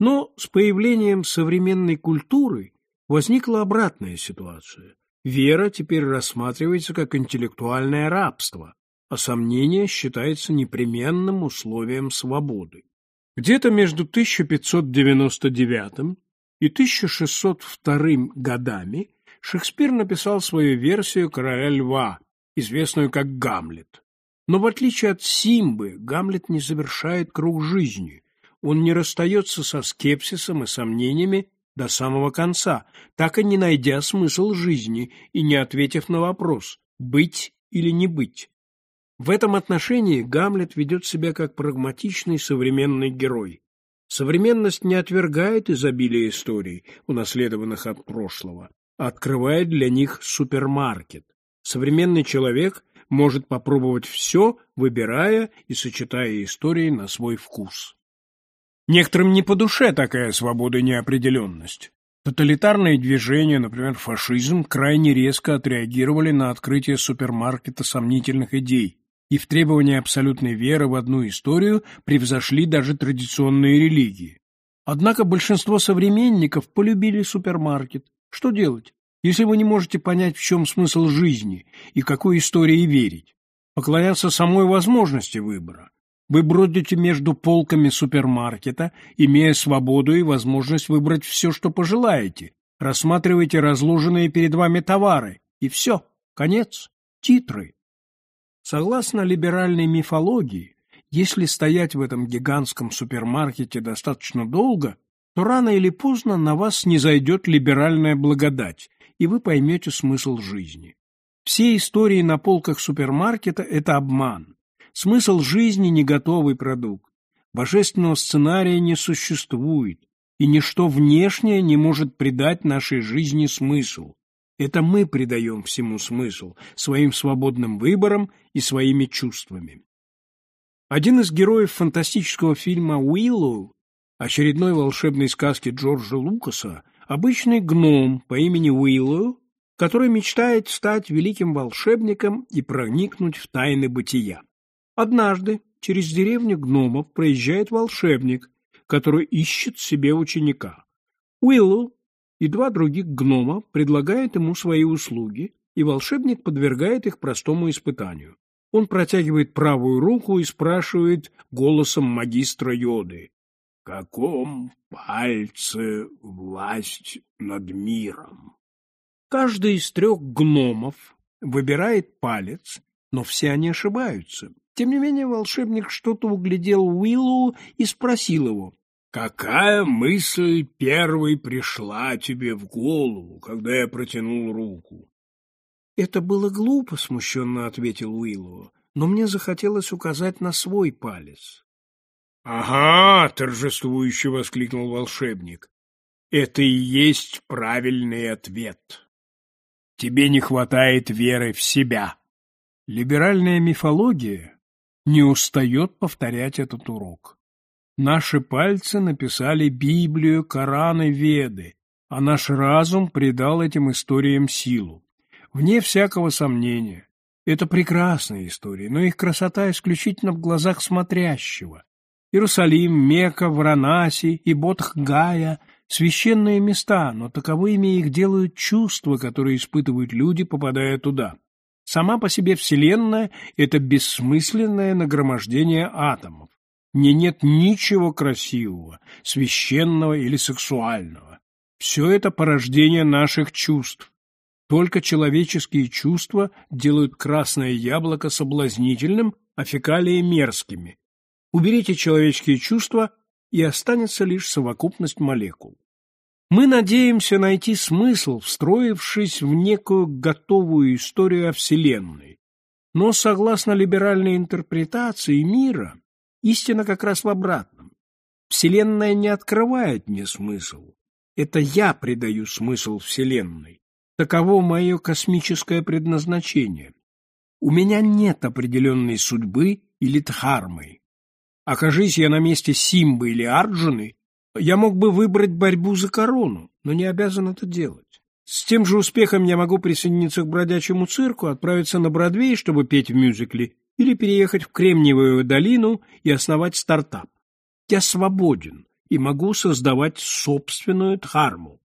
Но с появлением современной культуры возникла обратная ситуация. Вера теперь рассматривается как интеллектуальное рабство, а сомнение считается непременным условием свободы. Где-то между 1599 и 1602 годами Шекспир написал свою версию «Короля льва», известную как «Гамлет». Но в отличие от Симбы, Гамлет не завершает круг жизни, он не расстается со скепсисом и сомнениями до самого конца, так и не найдя смысл жизни и не ответив на вопрос «быть или не быть?». В этом отношении Гамлет ведет себя как прагматичный современный герой. Современность не отвергает изобилие историй, унаследованных от прошлого, а открывает для них супермаркет. Современный человек может попробовать все, выбирая и сочетая истории на свой вкус. Некоторым не по душе такая свобода и неопределенность. Тоталитарные движения, например, фашизм, крайне резко отреагировали на открытие супермаркета сомнительных идей и в требовании абсолютной веры в одну историю превзошли даже традиционные религии. Однако большинство современников полюбили супермаркет. Что делать, если вы не можете понять, в чем смысл жизни и какой истории верить? Поклоняться самой возможности выбора. Вы бродите между полками супермаркета, имея свободу и возможность выбрать все, что пожелаете. Рассматриваете разложенные перед вами товары. И все. Конец. Титры. Согласно либеральной мифологии, если стоять в этом гигантском супермаркете достаточно долго, то рано или поздно на вас не зайдет либеральная благодать, и вы поймете смысл жизни. Все истории на полках супермаркета – это обман. Смысл жизни – не готовый продукт. Божественного сценария не существует, и ничто внешнее не может придать нашей жизни смысл. Это мы придаем всему смысл, своим свободным выбором и своими чувствами. Один из героев фантастического фильма «Уиллоу», очередной волшебной сказки Джорджа Лукаса, обычный гном по имени Уиллоу, который мечтает стать великим волшебником и проникнуть в тайны бытия. Однажды через деревню гномов проезжает волшебник, который ищет себе ученика. Уиллу и два других гнома предлагают ему свои услуги, и волшебник подвергает их простому испытанию. Он протягивает правую руку и спрашивает голосом магистра Йоды, «В каком пальце власть над миром?» Каждый из трех гномов выбирает палец, но все они ошибаются. Тем не менее волшебник что-то углядел Уиллу и спросил его. «Какая мысль первой пришла тебе в голову, когда я протянул руку?» «Это было глупо», — смущенно ответил Уиллу, «но мне захотелось указать на свой палец». «Ага!» — торжествующе воскликнул волшебник. «Это и есть правильный ответ. Тебе не хватает веры в себя». Либеральная мифология не устает повторять этот урок. Наши пальцы написали Библию, Коран и Веды, а наш разум придал этим историям силу. Вне всякого сомнения, это прекрасные истории, но их красота исключительно в глазах смотрящего. Иерусалим, Мекка, Варанаси и Бодхгая — священные места, но таковыми их делают чувства, которые испытывают люди, попадая туда. Сама по себе Вселенная — это бессмысленное нагромождение атомов. В ней нет ничего красивого, священного или сексуального. Все это порождение наших чувств. Только человеческие чувства делают красное яблоко соблазнительным, а фекалии мерзкими. Уберите человеческие чувства, и останется лишь совокупность молекул. Мы надеемся найти смысл, встроившись в некую готовую историю о Вселенной. Но, согласно либеральной интерпретации мира, истина как раз в обратном. Вселенная не открывает мне смысл. Это я придаю смысл Вселенной. Таково мое космическое предназначение. У меня нет определенной судьбы или дхармы. Окажись я на месте Симбы или Арджуны, я мог бы выбрать борьбу за корону, но не обязан это делать. С тем же успехом я могу присоединиться к бродячему цирку, отправиться на Бродвей, чтобы петь в мюзикле, или переехать в Кремниевую долину и основать стартап. Я свободен и могу создавать собственную дхарму.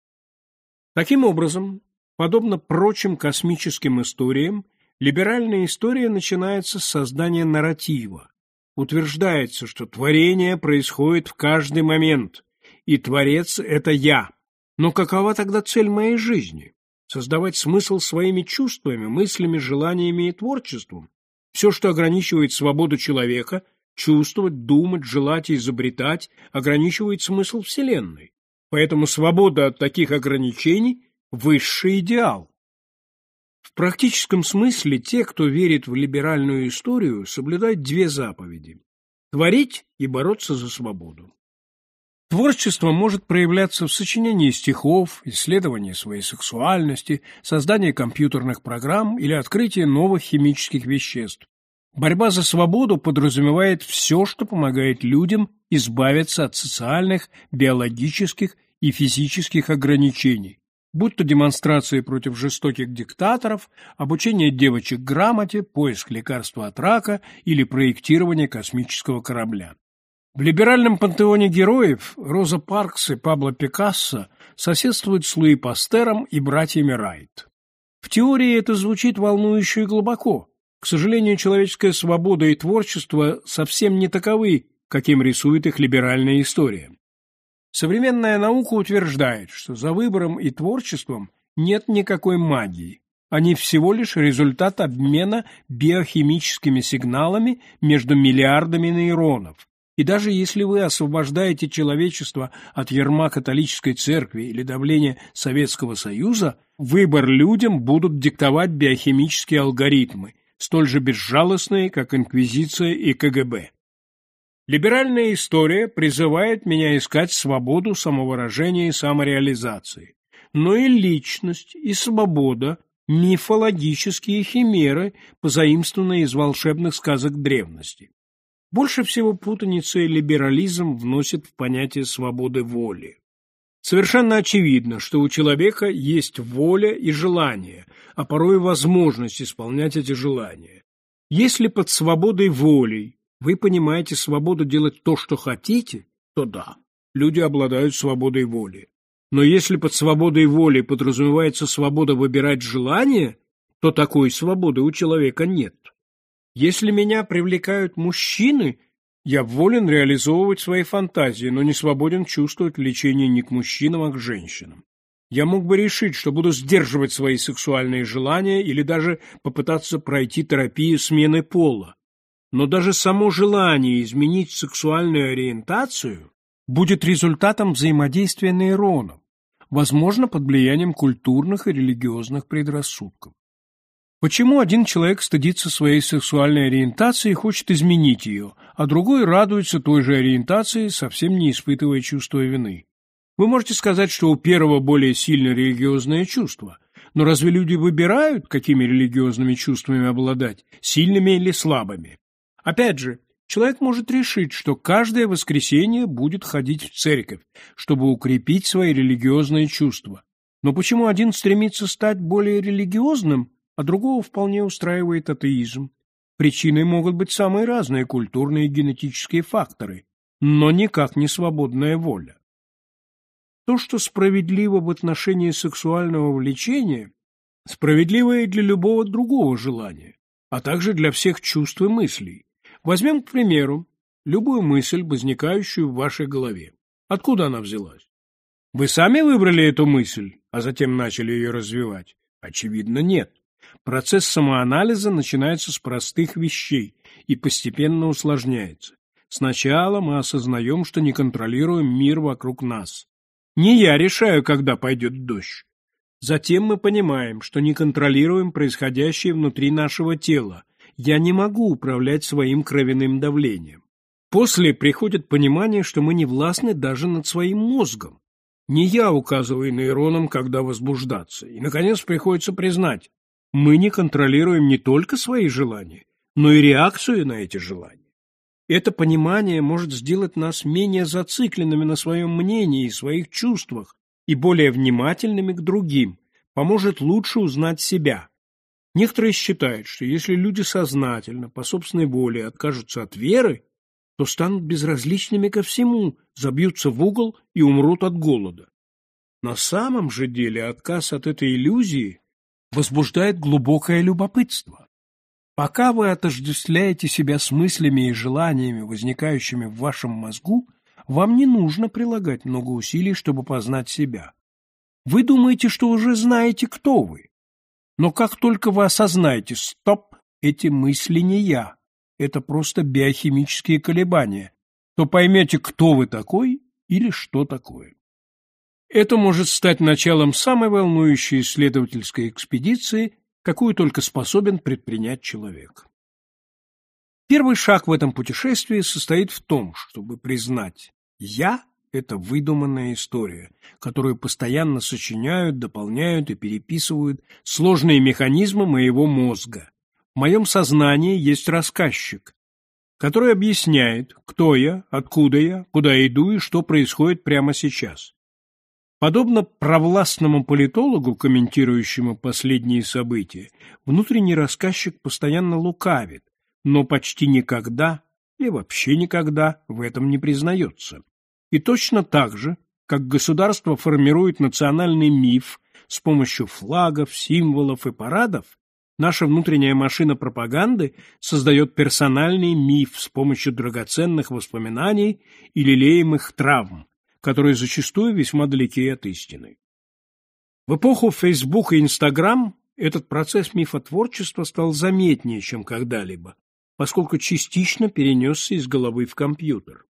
Таким образом, подобно прочим космическим историям, либеральная история начинается с создания нарратива. Утверждается, что творение происходит в каждый момент, и Творец — это я. Но какова тогда цель моей жизни? Создавать смысл своими чувствами, мыслями, желаниями и творчеством? Все, что ограничивает свободу человека, чувствовать, думать, желать и изобретать, ограничивает смысл Вселенной. Поэтому свобода от таких ограничений – высший идеал. В практическом смысле те, кто верит в либеральную историю, соблюдают две заповеди – творить и бороться за свободу. Творчество может проявляться в сочинении стихов, исследовании своей сексуальности, создании компьютерных программ или открытии новых химических веществ. Борьба за свободу подразумевает все, что помогает людям избавиться от социальных, биологических и физических ограничений, будь то демонстрации против жестоких диктаторов, обучение девочек грамоте, поиск лекарства от рака или проектирование космического корабля. В либеральном пантеоне героев Роза Паркс и Пабло Пикассо соседствуют с Луи Пастером и братьями Райт. В теории это звучит волнующе и глубоко. К сожалению, человеческая свобода и творчество совсем не таковы, каким рисует их либеральная история. Современная наука утверждает, что за выбором и творчеством нет никакой магии. Они всего лишь результат обмена биохимическими сигналами между миллиардами нейронов, и даже если вы освобождаете человечество от ярма католической церкви или давления Советского Союза, выбор людям будут диктовать биохимические алгоритмы, столь же безжалостные, как Инквизиция и КГБ. Либеральная история призывает меня искать свободу самовыражения и самореализации. Но и личность, и свобода – мифологические химеры, позаимствованные из волшебных сказок древности. Больше всего путаницы либерализм вносит в понятие свободы воли. Совершенно очевидно, что у человека есть воля и желание, а порой возможность исполнять эти желания. Если под свободой волей вы понимаете свободу делать то, что хотите, то да, люди обладают свободой воли. Но если под свободой воли подразумевается свобода выбирать желание, то такой свободы у человека нет. Если меня привлекают мужчины, я волен реализовывать свои фантазии, но не свободен чувствовать влечение не к мужчинам, а к женщинам. Я мог бы решить, что буду сдерживать свои сексуальные желания или даже попытаться пройти терапию смены пола. Но даже само желание изменить сексуальную ориентацию будет результатом взаимодействия нейронов, возможно, под влиянием культурных и религиозных предрассудков. Почему один человек стыдится своей сексуальной ориентации и хочет изменить ее, а другой радуется той же ориентации, совсем не испытывая чувства вины? Вы можете сказать, что у первого более сильное религиозное чувство, но разве люди выбирают, какими религиозными чувствами обладать, сильными или слабыми? Опять же, человек может решить, что каждое воскресенье будет ходить в церковь, чтобы укрепить свои религиозные чувства. Но почему один стремится стать более религиозным, а другого вполне устраивает атеизм. Причиной могут быть самые разные культурные и генетические факторы, но никак не свободная воля. То, что справедливо в отношении сексуального влечения, справедливо и для любого другого желания, а также для всех чувств и мыслей. Возьмем, к примеру, любую мысль, возникающую в вашей голове. Откуда она взялась? Вы сами выбрали эту мысль, а затем начали ее развивать? Очевидно, нет. Процесс самоанализа начинается с простых вещей и постепенно усложняется. Сначала мы осознаем, что не контролируем мир вокруг нас. Не я решаю, когда пойдет дождь. Затем мы понимаем, что не контролируем происходящее внутри нашего тела. Я не могу управлять своим кровяным давлением. После приходит понимание, что мы не властны даже над своим мозгом. Не я указываю нейронам, когда возбуждаться. И, наконец, приходится признать, мы не контролируем не только свои желания, но и реакцию на эти желания. Это понимание может сделать нас менее зацикленными на своем мнении и своих чувствах и более внимательными к другим, поможет лучше узнать себя. Некоторые считают, что если люди сознательно, по собственной воле откажутся от веры, то станут безразличными ко всему, забьются в угол и умрут от голода. На самом же деле отказ от этой иллюзии возбуждает глубокое любопытство. Пока вы отождествляете себя с мыслями и желаниями, возникающими в вашем мозгу, вам не нужно прилагать много усилий, чтобы познать себя. Вы думаете, что уже знаете, кто вы. Но как только вы осознаете «стоп», эти мысли не я, это просто биохимические колебания, то поймете, кто вы такой или что такое. Это может стать началом самой волнующей исследовательской экспедиции, какую только способен предпринять человек. Первый шаг в этом путешествии состоит в том, чтобы признать «я» — это выдуманная история, которую постоянно сочиняют, дополняют и переписывают сложные механизмы моего мозга. В моем сознании есть рассказчик, который объясняет, кто я, откуда я, куда иду и что происходит прямо сейчас. Подобно провластному политологу, комментирующему последние события, внутренний рассказчик постоянно лукавит, но почти никогда и вообще никогда в этом не признается. И точно так же, как государство формирует национальный миф с помощью флагов, символов и парадов, наша внутренняя машина пропаганды создает персональный миф с помощью драгоценных воспоминаний и лелеемых травм, которые зачастую весьма далеки от истины. В эпоху Facebook и Instagram этот процесс мифотворчества стал заметнее, чем когда-либо, поскольку частично перенесся из головы в компьютер.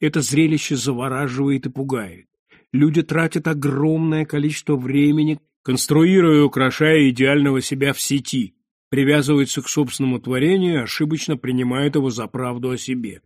Это зрелище завораживает и пугает. Люди тратят огромное количество времени, конструируя и украшая идеального себя в сети, привязываются к собственному творению и ошибочно принимают его за правду о себе.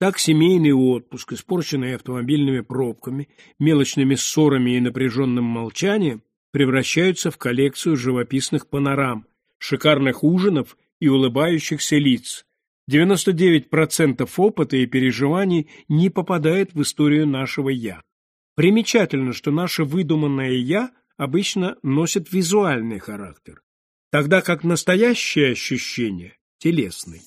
Так семейный отпуск, испорченный автомобильными пробками, мелочными ссорами и напряженным молчанием, превращаются в коллекцию живописных панорам, шикарных ужинов и улыбающихся лиц. 99% опыта и переживаний не попадает в историю нашего «я». Примечательно, что наше выдуманное «я» обычно носит визуальный характер, тогда как настоящее ощущение – телесный.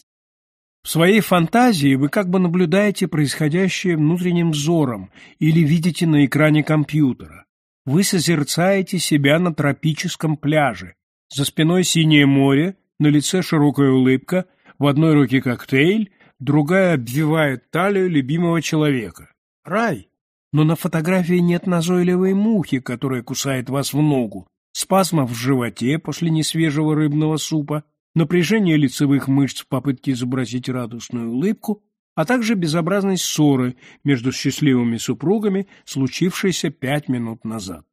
В своей фантазии вы как бы наблюдаете происходящее внутренним взором или видите на экране компьютера. Вы созерцаете себя на тропическом пляже. За спиной синее море, на лице широкая улыбка, в одной руке коктейль, другая обвивает талию любимого человека. Рай! Но на фотографии нет назойливой мухи, которая кусает вас в ногу, спазмов в животе после несвежего рыбного супа, напряжение лицевых мышц в попытке изобразить радостную улыбку, а также безобразной ссоры между счастливыми супругами, случившейся пять минут назад.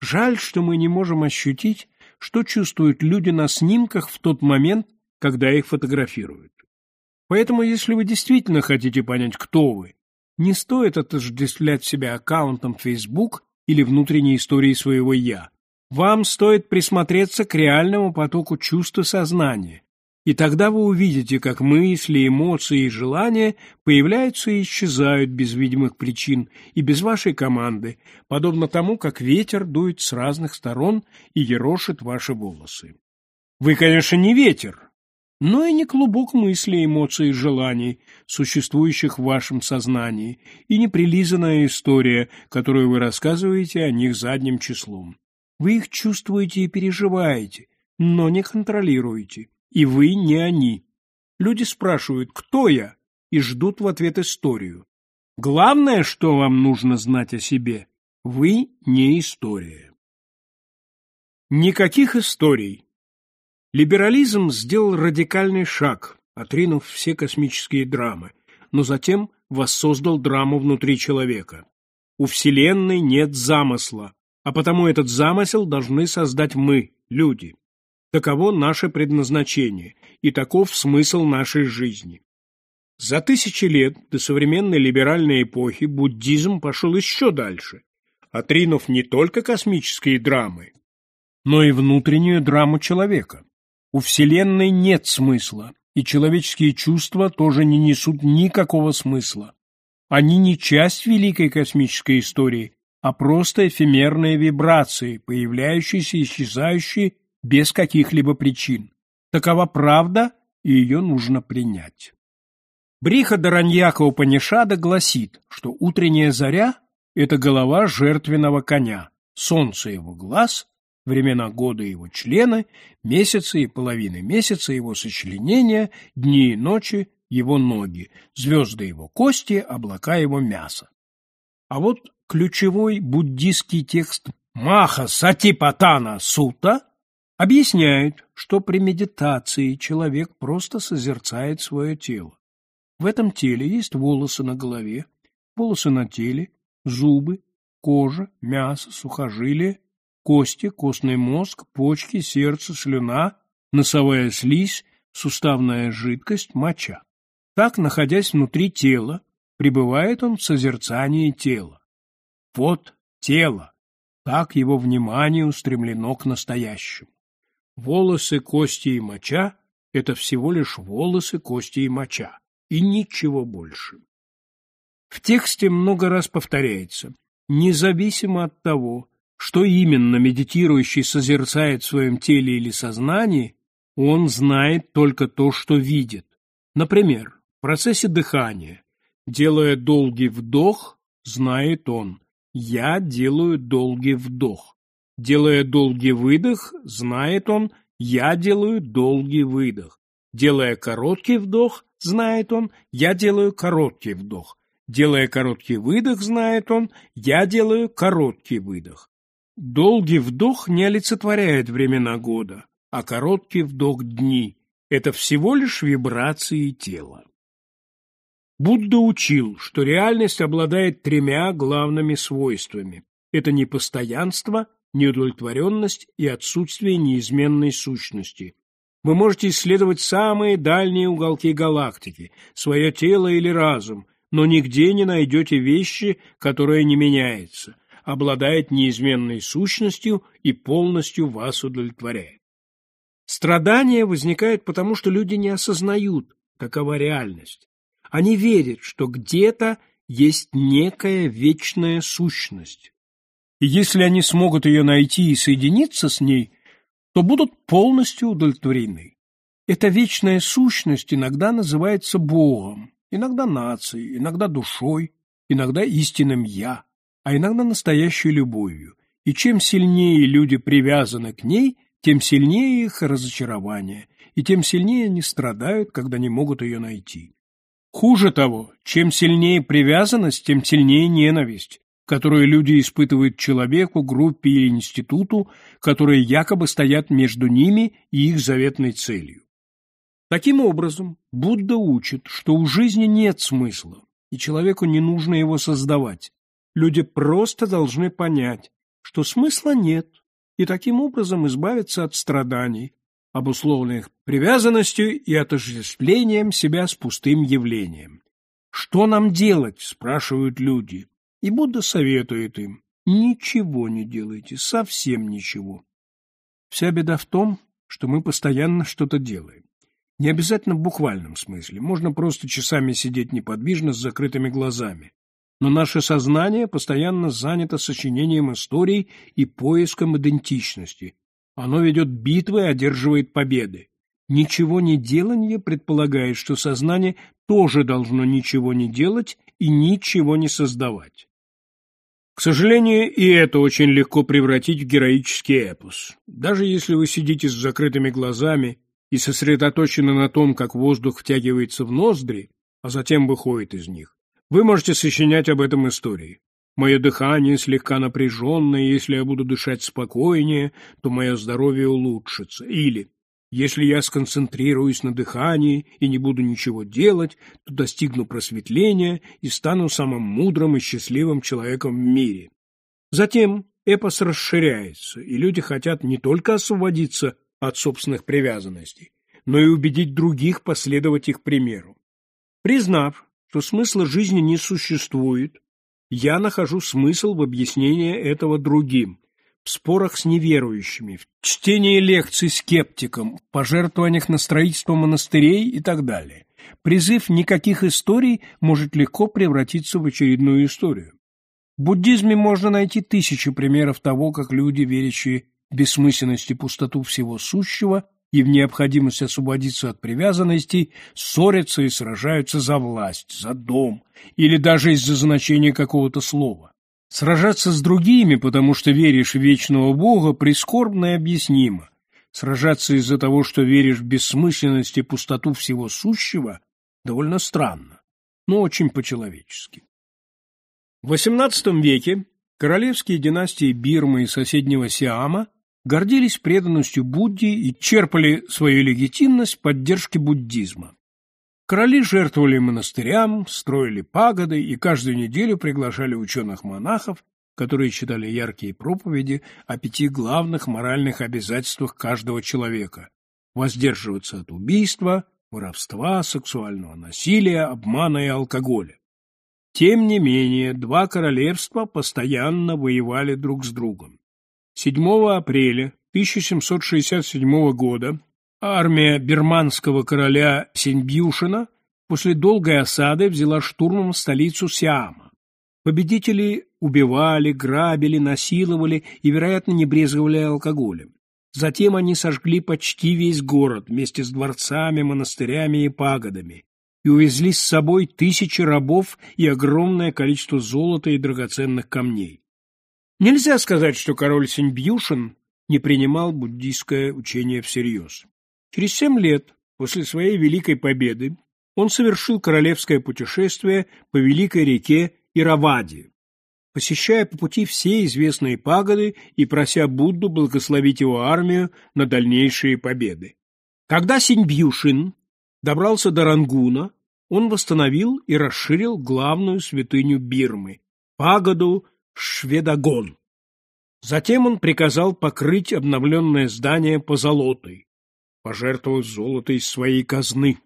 Жаль, что мы не можем ощутить, что чувствуют люди на снимках в тот момент, когда их фотографируют. Поэтому, если вы действительно хотите понять, кто вы, не стоит отождествлять себя аккаунтом Facebook или внутренней историей своего «я», вам стоит присмотреться к реальному потоку чувств и сознания, и тогда вы увидите, как мысли, эмоции и желания появляются и исчезают без видимых причин и без вашей команды, подобно тому, как ветер дует с разных сторон и ерошит ваши волосы. Вы, конечно, не ветер, но и не клубок мыслей, эмоций и желаний, существующих в вашем сознании, и не прилизанная история, которую вы рассказываете о них задним числом. Вы их чувствуете и переживаете, но не контролируете. И вы не они. Люди спрашивают, кто я, и ждут в ответ историю. Главное, что вам нужно знать о себе, Вы не история. Никаких историй. Либерализм сделал радикальный шаг, отринув все космические драмы, но затем воссоздал драму внутри человека. У Вселенной нет замысла, а потому этот замысел должны создать мы, люди. Таково наше предназначение, и таков смысл нашей жизни. За тысячи лет до современной либеральной эпохи буддизм пошел еще дальше, отринув не только космические драмы, но и внутреннюю драму человека. У Вселенной нет смысла, и человеческие чувства тоже не несут никакого смысла. Они не часть великой космической истории, а просто эфемерные вибрации, появляющиеся и исчезающие без каких-либо причин. Такова правда, и ее нужно принять. Бриха Дараньяка Упанишада гласит, что утренняя заря – это голова жертвенного коня, солнце его глаз, времена года его члены, месяцы и половины месяца его сочленения, дни и ночи его ноги, звезды его кости, облака его мяса. А вот ключевой буддийский текст Маха Сатипатана Сута объясняет, что при медитации человек просто созерцает свое тело. В этом теле есть волосы на голове, волосы на теле, зубы, кожа, мясо, сухожилия, кости, костный мозг, почки, сердце, слюна, носовая слизь, суставная жидкость, моча. Так, находясь внутри тела, пребывает он в созерцании тела. Вот тело, так его внимание устремлено к настоящему. Волосы, кости и моча – это всего лишь волосы, кости и моча, и ничего больше. В тексте много раз повторяется, независимо от того, что именно медитирующий созерцает в своем теле или сознании, он знает только то, что видит. Например, в процессе дыхания, делая долгий вдох, знает он «я делаю долгий вдох». Делая долгий выдох, знает он «я делаю долгий выдох». Делая короткий вдох, знает он «я делаю короткий вдох». Делая короткий выдох, знает он «я делаю короткий выдох». Долгий вдох не олицетворяет времена года, а короткий вдох – дни. Это всего лишь вибрации тела. Будда учил, что реальность обладает тремя главными свойствами. Это непостоянство, неудовлетворенность и отсутствие неизменной сущности. Вы можете исследовать самые дальние уголки галактики, свое тело или разум, но нигде не найдете вещи, которая не меняется, обладает неизменной сущностью и полностью вас удовлетворяет. Страдания возникают потому, что люди не осознают, какова реальность. Они верят, что где-то есть некая вечная сущность. И если они смогут ее найти и соединиться с ней, то будут полностью удовлетворены. Эта вечная сущность иногда называется Богом, иногда нацией, иногда душой, иногда истинным «я», а иногда настоящей любовью. И чем сильнее люди привязаны к ней, тем сильнее их разочарование, и тем сильнее они страдают, когда не могут ее найти. Хуже того, чем сильнее привязанность, тем сильнее ненависть, которую люди испытывают человеку, группе или институту, которые якобы стоят между ними и их заветной целью. Таким образом, Будда учит, что у жизни нет смысла, и человеку не нужно его создавать. Люди просто должны понять, что смысла нет, и таким образом избавиться от страданий, обусловленных привязанностью и отождествлением себя с пустым явлением. «Что нам делать?» – спрашивают люди. И Будда советует им. Ничего не делайте, совсем ничего. Вся беда в том, что мы постоянно что-то делаем. Не обязательно в буквальном смысле, можно просто часами сидеть неподвижно с закрытыми глазами. Но наше сознание постоянно занято сочинением историй и поиском идентичности, оно ведет битвы и одерживает победы. Ничего не делание предполагает, что сознание тоже должно ничего не делать и ничего не создавать. К сожалению, и это очень легко превратить в героический эпос. Даже если вы сидите с закрытыми глазами и сосредоточены на том, как воздух втягивается в ноздри, а затем выходит из них, вы можете сочинять об этом истории. Мое дыхание слегка напряженное, если я буду дышать спокойнее, то мое здоровье улучшится. Или если я сконцентрируюсь на дыхании и не буду ничего делать, то достигну просветления и стану самым мудрым и счастливым человеком в мире. Затем эпос расширяется, и люди хотят не только освободиться от собственных привязанностей, но и убедить других последовать их примеру. Признав, что смысла жизни не существует, я нахожу смысл в объяснении этого другим, в спорах с неверующими, в чтении лекций скептикам, в пожертвованиях на строительство монастырей и так далее. Призыв никаких историй может легко превратиться в очередную историю. В буддизме можно найти тысячи примеров того, как люди, верящие в бессмысленность и пустоту всего сущего, и в необходимость освободиться от привязанностей, ссорятся и сражаются за власть, за дом или даже из-за значения какого-то слова. Сражаться с другими, потому что веришь в вечного Бога, прискорбно и объяснимо. Сражаться из-за того, что веришь в бессмысленность и пустоту всего сущего, довольно странно, но очень по-человечески. В XVIII веке королевские династии Бирмы и соседнего Сиама гордились преданностью Будде и черпали свою легитимность в поддержке буддизма. Короли жертвовали монастырям, строили пагоды и каждую неделю приглашали ученых-монахов, которые читали яркие проповеди о пяти главных моральных обязательствах каждого человека – воздерживаться от убийства, воровства, сексуального насилия, обмана и алкоголя. Тем не менее, два королевства постоянно воевали друг с другом. 7 апреля 1767 года армия бирманского короля Синьбюшина после долгой осады взяла штурмом столицу Сиама. Победители убивали, грабили, насиловали и, вероятно, не брезговали алкоголем. Затем они сожгли почти весь город вместе с дворцами, монастырями и пагодами и увезли с собой тысячи рабов и огромное количество золота и драгоценных камней. Нельзя сказать, что король Синьбьюшин не принимал буддийское учение всерьез. Через семь лет после своей великой победы он совершил королевское путешествие по великой реке Иравади, посещая по пути все известные пагоды и прося Будду благословить его армию на дальнейшие победы. Когда Синьбьюшин добрался до Рангуна, он восстановил и расширил главную святыню Бирмы – пагоду Шведогон. Затем он приказал покрыть обновленное здание позолотой, пожертвовав золото из своей казны,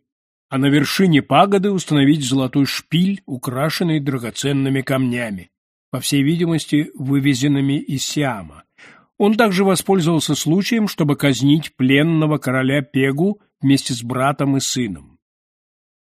а на вершине пагоды установить золотой шпиль, украшенный драгоценными камнями, по всей видимости, вывезенными из Сиама. Он также воспользовался случаем, чтобы казнить пленного короля Пегу вместе с братом и сыном.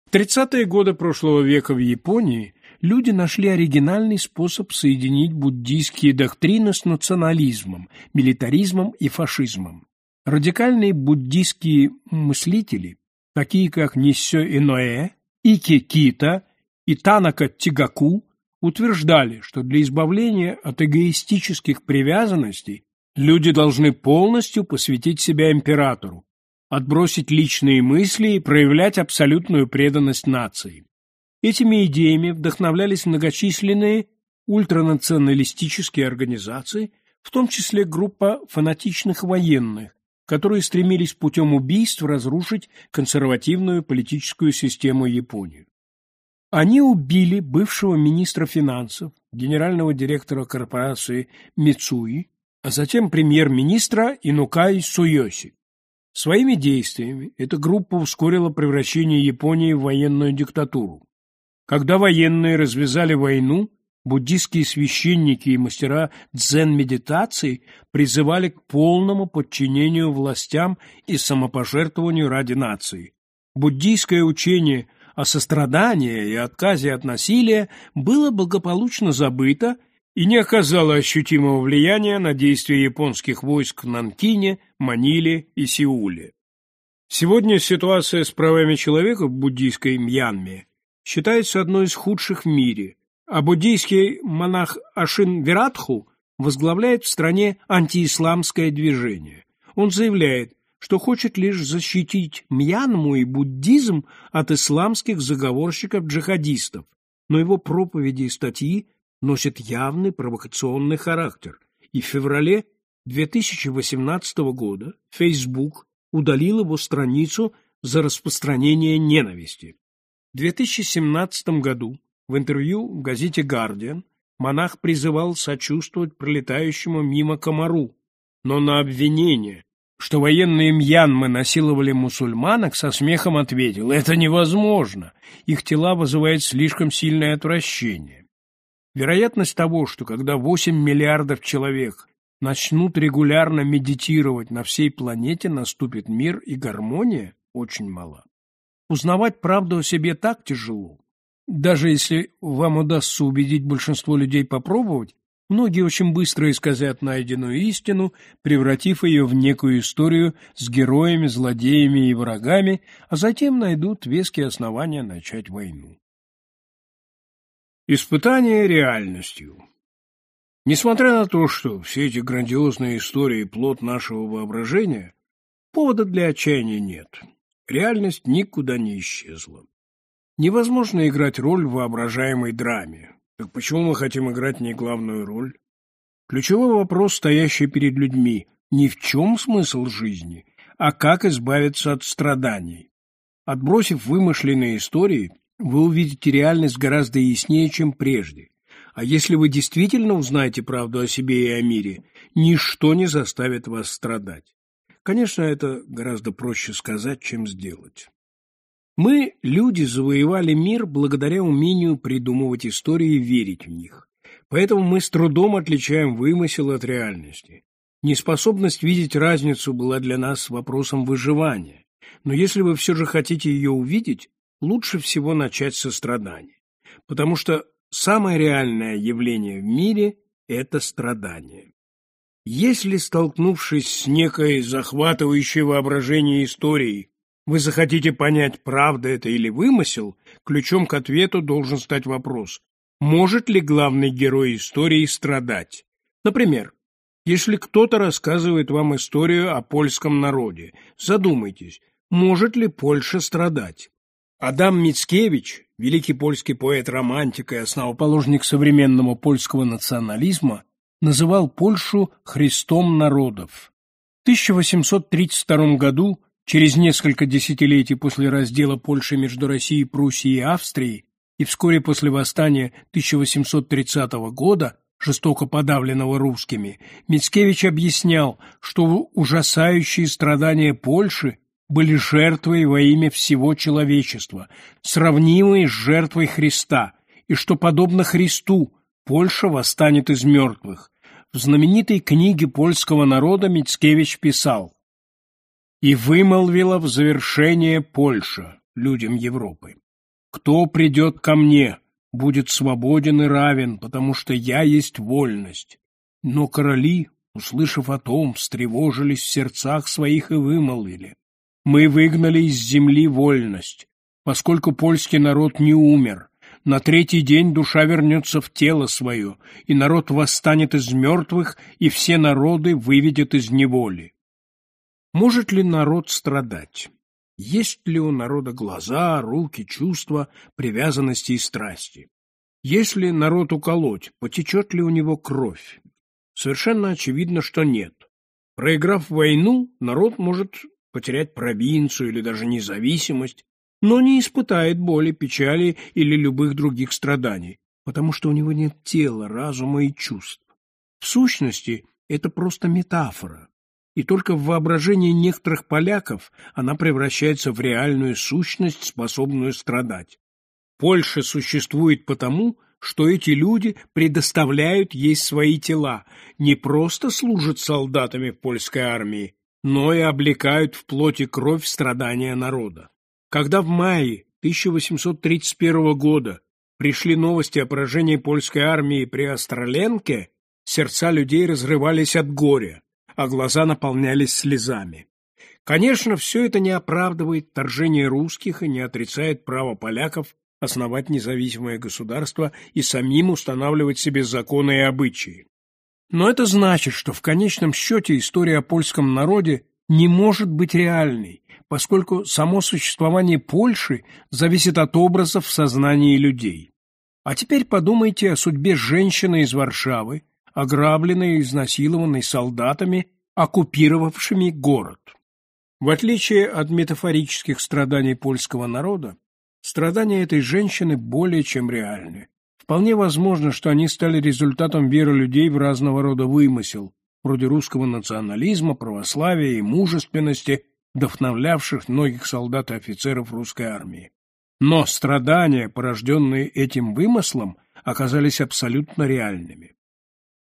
В 30-е годы прошлого века в Японии люди нашли оригинальный способ соединить буддийские доктрины с национализмом, милитаризмом и фашизмом. Радикальные буддийские мыслители, такие как Ниссё Иноэ, Ики Кита и Танака Тигаку, утверждали, что для избавления от эгоистических привязанностей люди должны полностью посвятить себя императору, отбросить личные мысли и проявлять абсолютную преданность нации. Этими идеями вдохновлялись многочисленные ультранационалистические организации, в том числе группа фанатичных военных, которые стремились путем убийств разрушить консервативную политическую систему Японии. Они убили бывшего министра финансов, генерального директора корпорации Мицуи, а затем премьер-министра Инукай Суйоси. Своими действиями эта группа ускорила превращение Японии в военную диктатуру. Когда военные развязали войну, буддийские священники и мастера дзен-медитации призывали к полному подчинению властям и самопожертвованию ради нации. Буддийское учение о сострадании и отказе от насилия было благополучно забыто и не оказало ощутимого влияния на действия японских войск в Нанкине, Маниле и Сеуле. Сегодня ситуация с правами человека в буддийской Мьянме считается одной из худших в мире, а буддийский монах Ашин Вератху возглавляет в стране антиисламское движение. Он заявляет, что хочет лишь защитить Мьянму и буддизм от исламских заговорщиков-джихадистов, но его проповеди и статьи носит явный провокационный характер, и в феврале 2018 года Facebook удалил его страницу за распространение ненависти. В 2017 году в интервью в газете «Гардиан» монах призывал сочувствовать пролетающему мимо комару, но на обвинение, что военные Мьянмы насиловали мусульманок, со смехом ответил «Это невозможно, их тела вызывают слишком сильное отвращение». Вероятность того, что когда 8 миллиардов человек начнут регулярно медитировать на всей планете, наступит мир и гармония, очень мала. Узнавать правду о себе так тяжело. Даже если вам удастся убедить большинство людей попробовать, многие очень быстро исказят найденную истину, превратив ее в некую историю с героями, злодеями и врагами, а затем найдут веские основания начать войну. Испытание реальностью Несмотря на то, что все эти грандиозные истории – плод нашего воображения, повода для отчаяния нет. Реальность никуда не исчезла. Невозможно играть роль в воображаемой драме. Так почему мы хотим играть не главную роль? Ключевой вопрос, стоящий перед людьми, не в чем смысл жизни, а как избавиться от страданий. Отбросив вымышленные истории, вы увидите реальность гораздо яснее, чем прежде. А если вы действительно узнаете правду о себе и о мире, ничто не заставит вас страдать. Конечно, это гораздо проще сказать, чем сделать. Мы, люди, завоевали мир благодаря умению придумывать истории и верить в них. Поэтому мы с трудом отличаем вымысел от реальности. Неспособность видеть разницу была для нас вопросом выживания. Но если вы все же хотите ее увидеть, лучше всего начать со страданий. Потому что Самое реальное явление в мире – это страдание. Если, столкнувшись с некой захватывающей воображение историей, вы захотите понять, правда это или вымысел, ключом к ответу должен стать вопрос, может ли главный герой истории страдать? Например, если кто-то рассказывает вам историю о польском народе, задумайтесь, может ли Польша страдать? Адам Мицкевич, великий польский поэт-романтик и основоположник современного польского национализма, называл Польшу «Христом народов». В 1832 году, через несколько десятилетий после раздела Польши между Россией, Пруссией и Австрией, и вскоре после восстания 1830 года, жестоко подавленного русскими, Мицкевич объяснял, что ужасающие страдания Польши были жертвой во имя всего человечества, сравнимой с жертвой Христа, и что, подобно Христу, Польша восстанет из мертвых. В знаменитой книге польского народа Мицкевич писал «И вымолвила в завершение Польша людям Европы. Кто придет ко мне, будет свободен и равен, потому что я есть вольность. Но короли, услышав о том, встревожились в сердцах своих и вымолвили. Мы выгнали из земли вольность, поскольку польский народ не умер. На третий день душа вернется в тело свое, и народ восстанет из мертвых, и все народы выведет из неволи. Может ли народ страдать? Есть ли у народа глаза, руки, чувства, привязанности и страсти? Если народ уколоть, потечет ли у него кровь? Совершенно очевидно, что нет. Проиграв войну, народ может потерять провинцию или даже независимость, но не испытает боли, печали или любых других страданий, потому что у него нет тела, разума и чувств. В сущности, это просто метафора, и только в воображении некоторых поляков она превращается в реальную сущность, способную страдать. Польша существует потому, что эти люди предоставляют ей свои тела, не просто служат солдатами в польской армии, но и облекают в плоти кровь страдания народа. Когда в мае 1831 года пришли новости о поражении польской армии при Остроленке, сердца людей разрывались от горя, а глаза наполнялись слезами. Конечно, все это не оправдывает торжение русских и не отрицает право поляков основать независимое государство и самим устанавливать себе законы и обычаи. Но это значит, что в конечном счете история о польском народе не может быть реальной, поскольку само существование Польши зависит от образов в сознании людей. А теперь подумайте о судьбе женщины из Варшавы, ограбленной и изнасилованной солдатами, оккупировавшими город. В отличие от метафорических страданий польского народа, страдания этой женщины более чем реальны. Вполне возможно, что они стали результатом веры людей в разного рода вымысел, вроде русского национализма, православия и мужественности, вдохновлявших многих солдат и офицеров русской армии. Но страдания, порожденные этим вымыслом, оказались абсолютно реальными.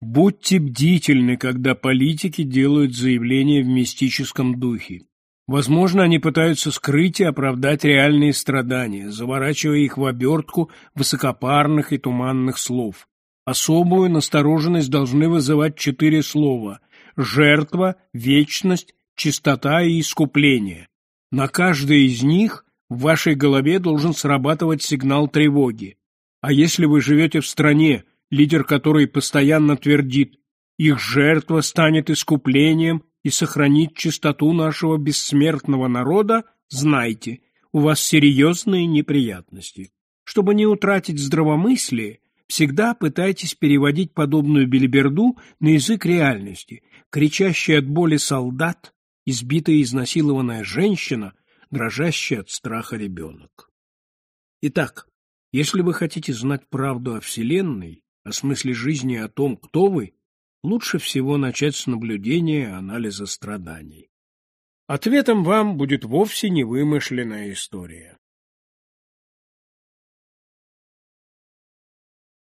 Будьте бдительны, когда политики делают заявления в мистическом духе. Возможно, они пытаются скрыть и оправдать реальные страдания, заворачивая их в обертку высокопарных и туманных слов. Особую настороженность должны вызывать четыре слова – жертва, вечность, чистота и искупление. На каждое из них в вашей голове должен срабатывать сигнал тревоги. А если вы живете в стране, лидер которой постоянно твердит «их жертва станет искуплением», и сохранить чистоту нашего бессмертного народа, знайте, у вас серьезные неприятности. Чтобы не утратить здравомыслие, всегда пытайтесь переводить подобную белиберду на язык реальности. Кричащий от боли солдат, избитая и изнасилованная женщина, дрожащий от страха ребенок. Итак, если вы хотите знать правду о Вселенной, о смысле жизни и о том, кто вы, лучше всего начать с наблюдения и анализа страданий. Ответом вам будет вовсе не вымышленная история.